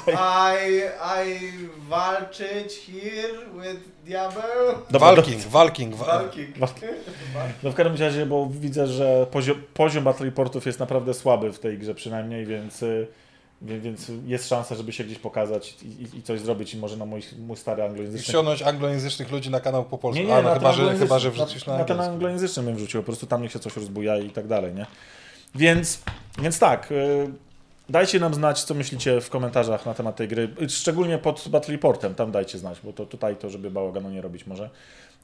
I, I walczyć here with diabeł. Dobra, Walking, walking. wa- Walking. No w każdym razie, bo widzę, że poziom, poziom Battle Reportów jest naprawdę słaby w tej grze przynajmniej, więc, y, więc jest szansa, żeby się gdzieś pokazać i, i, i coś zrobić i może na mój, mój stary anglojęzyczny Ściągnąć anglojęzycznych ludzi na kanał po polsku. Nie, nie, A, no chyba, że, chyba, że wrzucisz na, na, na ten angielski. anglojęzyczny bym wrzucił, po prostu tam niech się coś rozbuja i tak dalej, nie? Więc, więc tak, y, dajcie nam znać, co myślicie w komentarzach na temat tej gry, szczególnie pod Battle Reportem, tam dajcie znać, bo to tutaj to, żeby bałaganu nie robić może.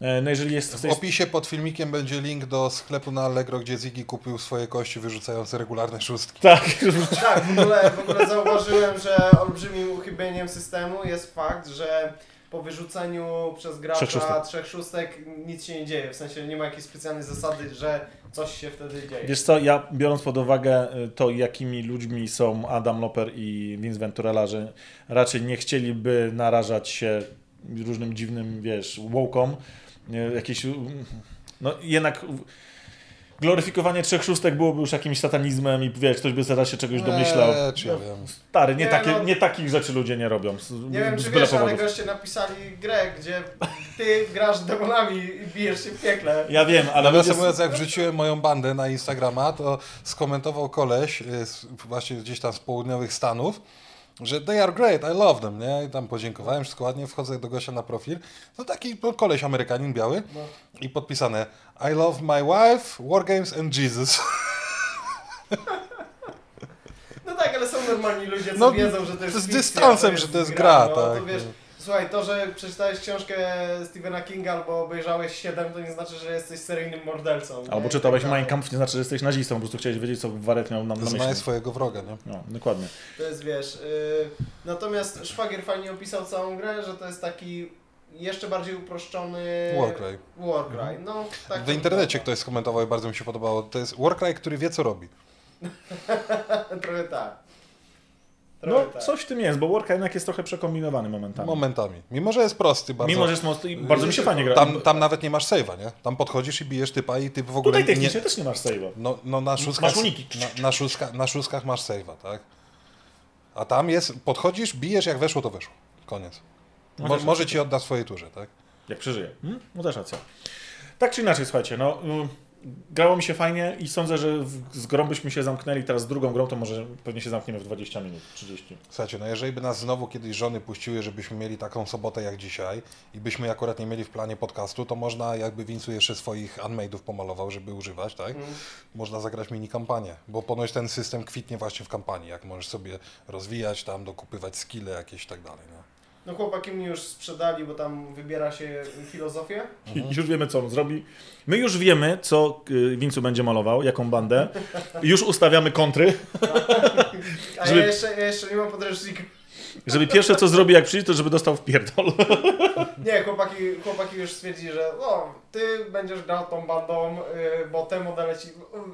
Y, No jeżeli jest... W opisie pod filmikiem będzie link do sklepu na Allegro, gdzie Ziggy kupił swoje kości wyrzucające regularne szóstki. Tak, Tak, w ogóle, w ogóle zauważyłem, że olbrzymim uchybieniem systemu jest fakt, że po wyrzuceniu przez gracza Trzech szóstek. trzech szóstek nic się nie dzieje. W sensie nie ma jakiejś specjalnej zasady, że coś się wtedy dzieje. Wiesz co, ja biorąc pod uwagę y, to, jakimi ludźmi są Adam Loper i Vince Venturella, że raczej nie chcieliby narażać się różnym dziwnym, wiesz, łokom, y, jakieś, y, no jednak gloryfikowanie trzech szóstek byłoby już jakimś satanizmem i wiesz, ktoś by zaraz się czegoś domyślał. Eee, czy ja wiem. Stary, nie, Nie, takie, no- nie takich rzeczy ludzie nie robią. Z, Nie wiem, czy wiesz, ale powodów. goście napisali grę, gdzie ty grasz demonami i bijesz się w piekle. Ja wiem, ale Nawiasem mówiąc, jak wrzuciłem moją bandę na Instagrama, to skomentował koleś y, z, właśnie gdzieś tam z południowych Stanów, że they are great, I love them, nie? I tam podziękowałem, wszystko ładnie, wchodzę do gościa na profil. No taki no, koleś Amerykanin biały No. i podpisane I love my wife, wargames and Jesus. No tak, ale są normalni ludzie, co No, wiedzą, że to jest z dystansem, że to jest gra, no, tak. To wiesz, słuchaj, to, że przeczytałeś książkę Stephena Kinga albo obejrzałeś 7, to nie znaczy, że jesteś seryjnym mordercą. Albo nie? czytałeś tak Mein. Kampf, nie znaczy, że jesteś nazistą, po prostu chciałeś wiedzieć, co Waret miał nam na Znaj myśli. swojego wroga, nie? No, dokładnie. To jest, wiesz, yy, natomiast Szwagier fajnie opisał całą grę, że to jest taki jeszcze bardziej uproszczony Warcry. Warcry. No, tak W internecie ktoś skomentował i bardzo mi się podobało. To jest Warcry, który wie co robi. Trochę tak. No, Trochę tak. coś w tym jest, bo Warcraft jednak jest trochę przekombinowany momentami. Momentami. Mimo, że jest prosty bardzo. Mimo, że jest mocno i bardzo mi się fajnie gra. Tam, tam nawet nie masz save'a, nie? Tam podchodzisz i bijesz typa i typ w ogóle Tutaj nie... technicznie też nie masz save'a. No, no na szóstkach, Masz uniki. Na, na, szóstka, na szóstkach masz save'a, tak? A tam jest, podchodzisz, bijesz, jak weszło, to weszło. Koniec. No Mo, też może ci odda w swojej turze, tak? Jak przeżyje. Hmm? No też racja. Tak czy inaczej, słuchajcie, no y, grało mi się fajnie i sądzę, że w, z grą byśmy się zamknęli teraz z drugą grą, to może pewnie się zamkniemy w 20 minut, 30. Słuchajcie, no jeżeli by nas znowu kiedyś żony puściły, żebyśmy mieli taką sobotę jak dzisiaj i byśmy akurat nie mieli w planie podcastu, to można jakby Wincu jeszcze swoich unmade'ów pomalował, żeby używać, tak? Można zagrać mini kampanię, bo ponoć ten system kwitnie właśnie w kampanii, jak możesz sobie rozwijać tam, dokupywać skille jakieś i tak dalej, nie? No chłopaki mi już sprzedali, bo tam wybiera się filozofię. I już wiemy, co on zrobi. My już wiemy, co y, Wincu będzie malował, jaką bandę. Już ustawiamy kontry, A Żeby- ja, jeszcze, ja jeszcze nie mam podręcznika. żeby pierwsze, co zrobi, jak przyjdzie, to żeby dostał w pierdol. Nie, chłopaki, chłopaki już stwierdzili, że o, ty będziesz grał tą bandą, yy, bo te modele ci...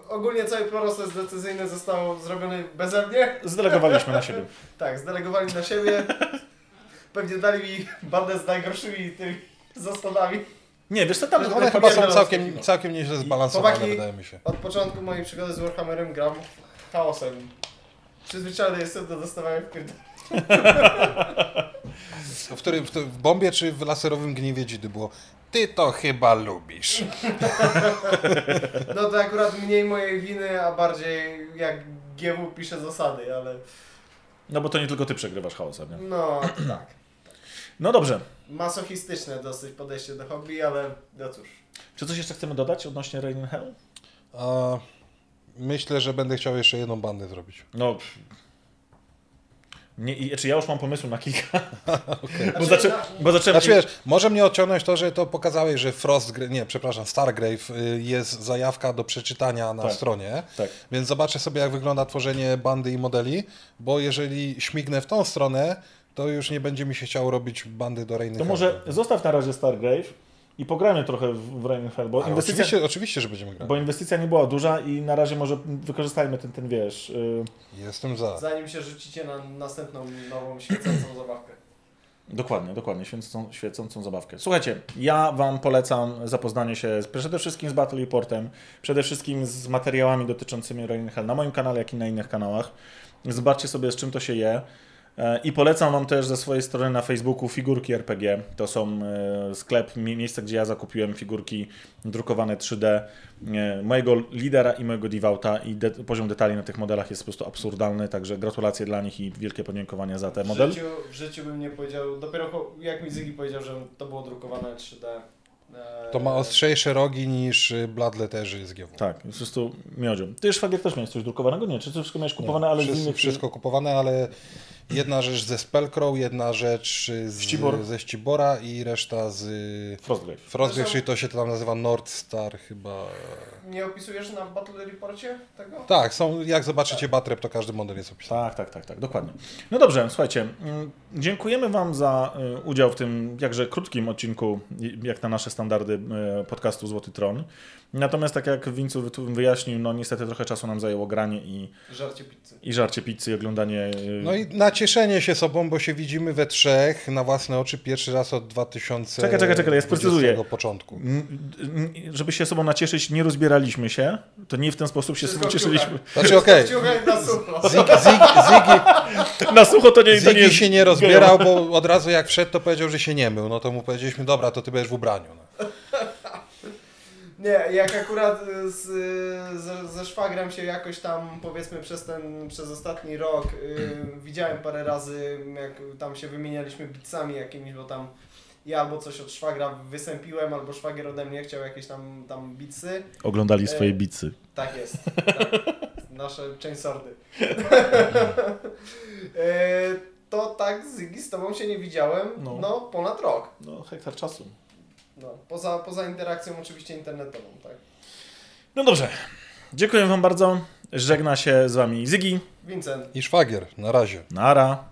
Ogólnie cały proces decyzyjny został zrobiony beze mnie. Zdelegowaliśmy na siebie. Tak, zdelegowali na siebie. Pewnie dali mi bandę z najgorszymi tymi zasadami. Nie, wiesz co, tam... One to chyba są całkiem, całkiem nieźle zbalansowane, Chłopaki- wydaje mi się. Od początku mojej przygody z Warhammerem gram chaosem. Przyzwyczajony jestem do dostawania. W, którym, w, w bombie czy w laserowym gniewie dzidy było ty to chyba lubisz. No to akurat mniej mojej winy, a bardziej jak GW pisze zasady, ale No bo to nie tylko ty przegrywasz chaosem, nie? no tak. No dobrze. Masochistyczne dosyć podejście do hobby, ale no cóż. Czy coś jeszcze chcemy dodać odnośnie Rain in Hell? A, myślę, że będę chciał jeszcze jedną bandę zrobić. No... pff. Nie, i- czy ja już mam pomysł na kilka? Bo, Znaczy, zaczę, na- bo zacząłem... Znaczy wiesz, może mnie odciągnąć to, że to pokazałeś, że Frost, nie, przepraszam, Stargrave y, jest zajawka do przeczytania na Tak. stronie, Tak. więc zobaczę sobie jak wygląda tworzenie bandy i modeli, bo jeżeli śmignę w tą stronę, to już nie będzie mi się chciało robić bandy do Reiny To może zostaw na razie Stargrave i pogramy trochę w w Rain in Hell, bo inwestycja, Oczywiście, oczywiście, że będziemy grać. bo inwestycja nie była duża i na razie może wykorzystajmy ten, ten wiesz... y, Jestem za. Zanim się rzucicie na następną nową świecącą zabawkę. Dokładnie, dokładnie, świecącą, świecącą zabawkę. Słuchajcie, ja Wam polecam zapoznanie się z, przede wszystkim z Battle Reportem, przede wszystkim z materiałami dotyczącymi Rain in Hell na moim kanale, jak i na innych kanałach. Zobaczcie sobie, z czym to się je. E, I polecam Wam też ze swojej strony na Facebooku figurki RPG. To są e, sklep, mie- miejsce, gdzie ja zakupiłem figurki drukowane 3D e, mojego lidera i mojego devouta i de poziom detali na tych modelach jest po prostu absurdalny, także gratulacje dla nich i wielkie podziękowania za ten W model. życiu, w życiu bym nie powiedział, dopiero jak mi Zygi powiedział, że to było drukowane 3D. e, To ma ostrzejsze rogi niż y, Bloodletterzy z GW. Tak, po prostu miodzio. Ty szwagier też miałeś coś drukowanego? Nie, czy to wszystko miałeś kupowane, ale z wszystko, innych... wszystko kupowane, ale jedna rzecz ze Spellcrow, jedna rzecz z, Ścibor. ze Ścibora i reszta z Frostgrave. Frostgrave, Zresztą- czyli to się tam nazywa North Star chyba. Nie opisujesz na Battle Reporcie tego? Tak, są, jak zobaczycie Batrep, to każdy model jest opisany. Tak, tak, tak, tak, dokładnie. No dobrze, słuchajcie, mm, dziękujemy Wam za y, udział w tym jakże krótkim odcinku, jak na nasze standardy y, podcastu Złoty Tron. Natomiast tak jak Wincu wyjaśnił, no niestety trochę czasu nam zajęło granie i, Żarcie pizzy. i żarcie pizzy i oglądanie... y, No i nacieszenie się sobą, bo się widzimy we trzech na własne oczy pierwszy raz od 2000 Czekaj, czekaj, czekaj, ja sprecyzuję. początku. żeby się sobą nacieszyć, nie rozbieraliśmy się. To nie w ten sposób się Wszystko sobą cieszyliśmy. Znaczy okej, Ciuchaj na sucho. Ziggy, Ziggy, Na sucho to nie, to nie się nie rozbierał, bo od razu jak wszedł, to powiedział, że się nie mył. No to mu powiedzieliśmy, dobra, to ty będziesz w ubraniu. No. Nie, jak akurat y, z, ze, ze szwagrem się jakoś tam powiedzmy przez ten, przez ostatni rok y, widziałem parę razy, jak tam się wymienialiśmy bicami jakimiś, bo tam ja albo coś od szwagra wysępiłem, albo szwagier ode mnie chciał jakieś tam, tam bicy. Oglądali swoje E, bicy. Tak jest. Tak. Nasze chainsordy. to tak Zygi z tobą się nie widziałem, No. no, ponad rok. No, hektar czasu. No, poza, poza interakcją oczywiście internetową, tak. No dobrze. Dziękuję Wam bardzo. Żegna się z Wami Zygi. Vincent. I szwagier, na razie. Nara.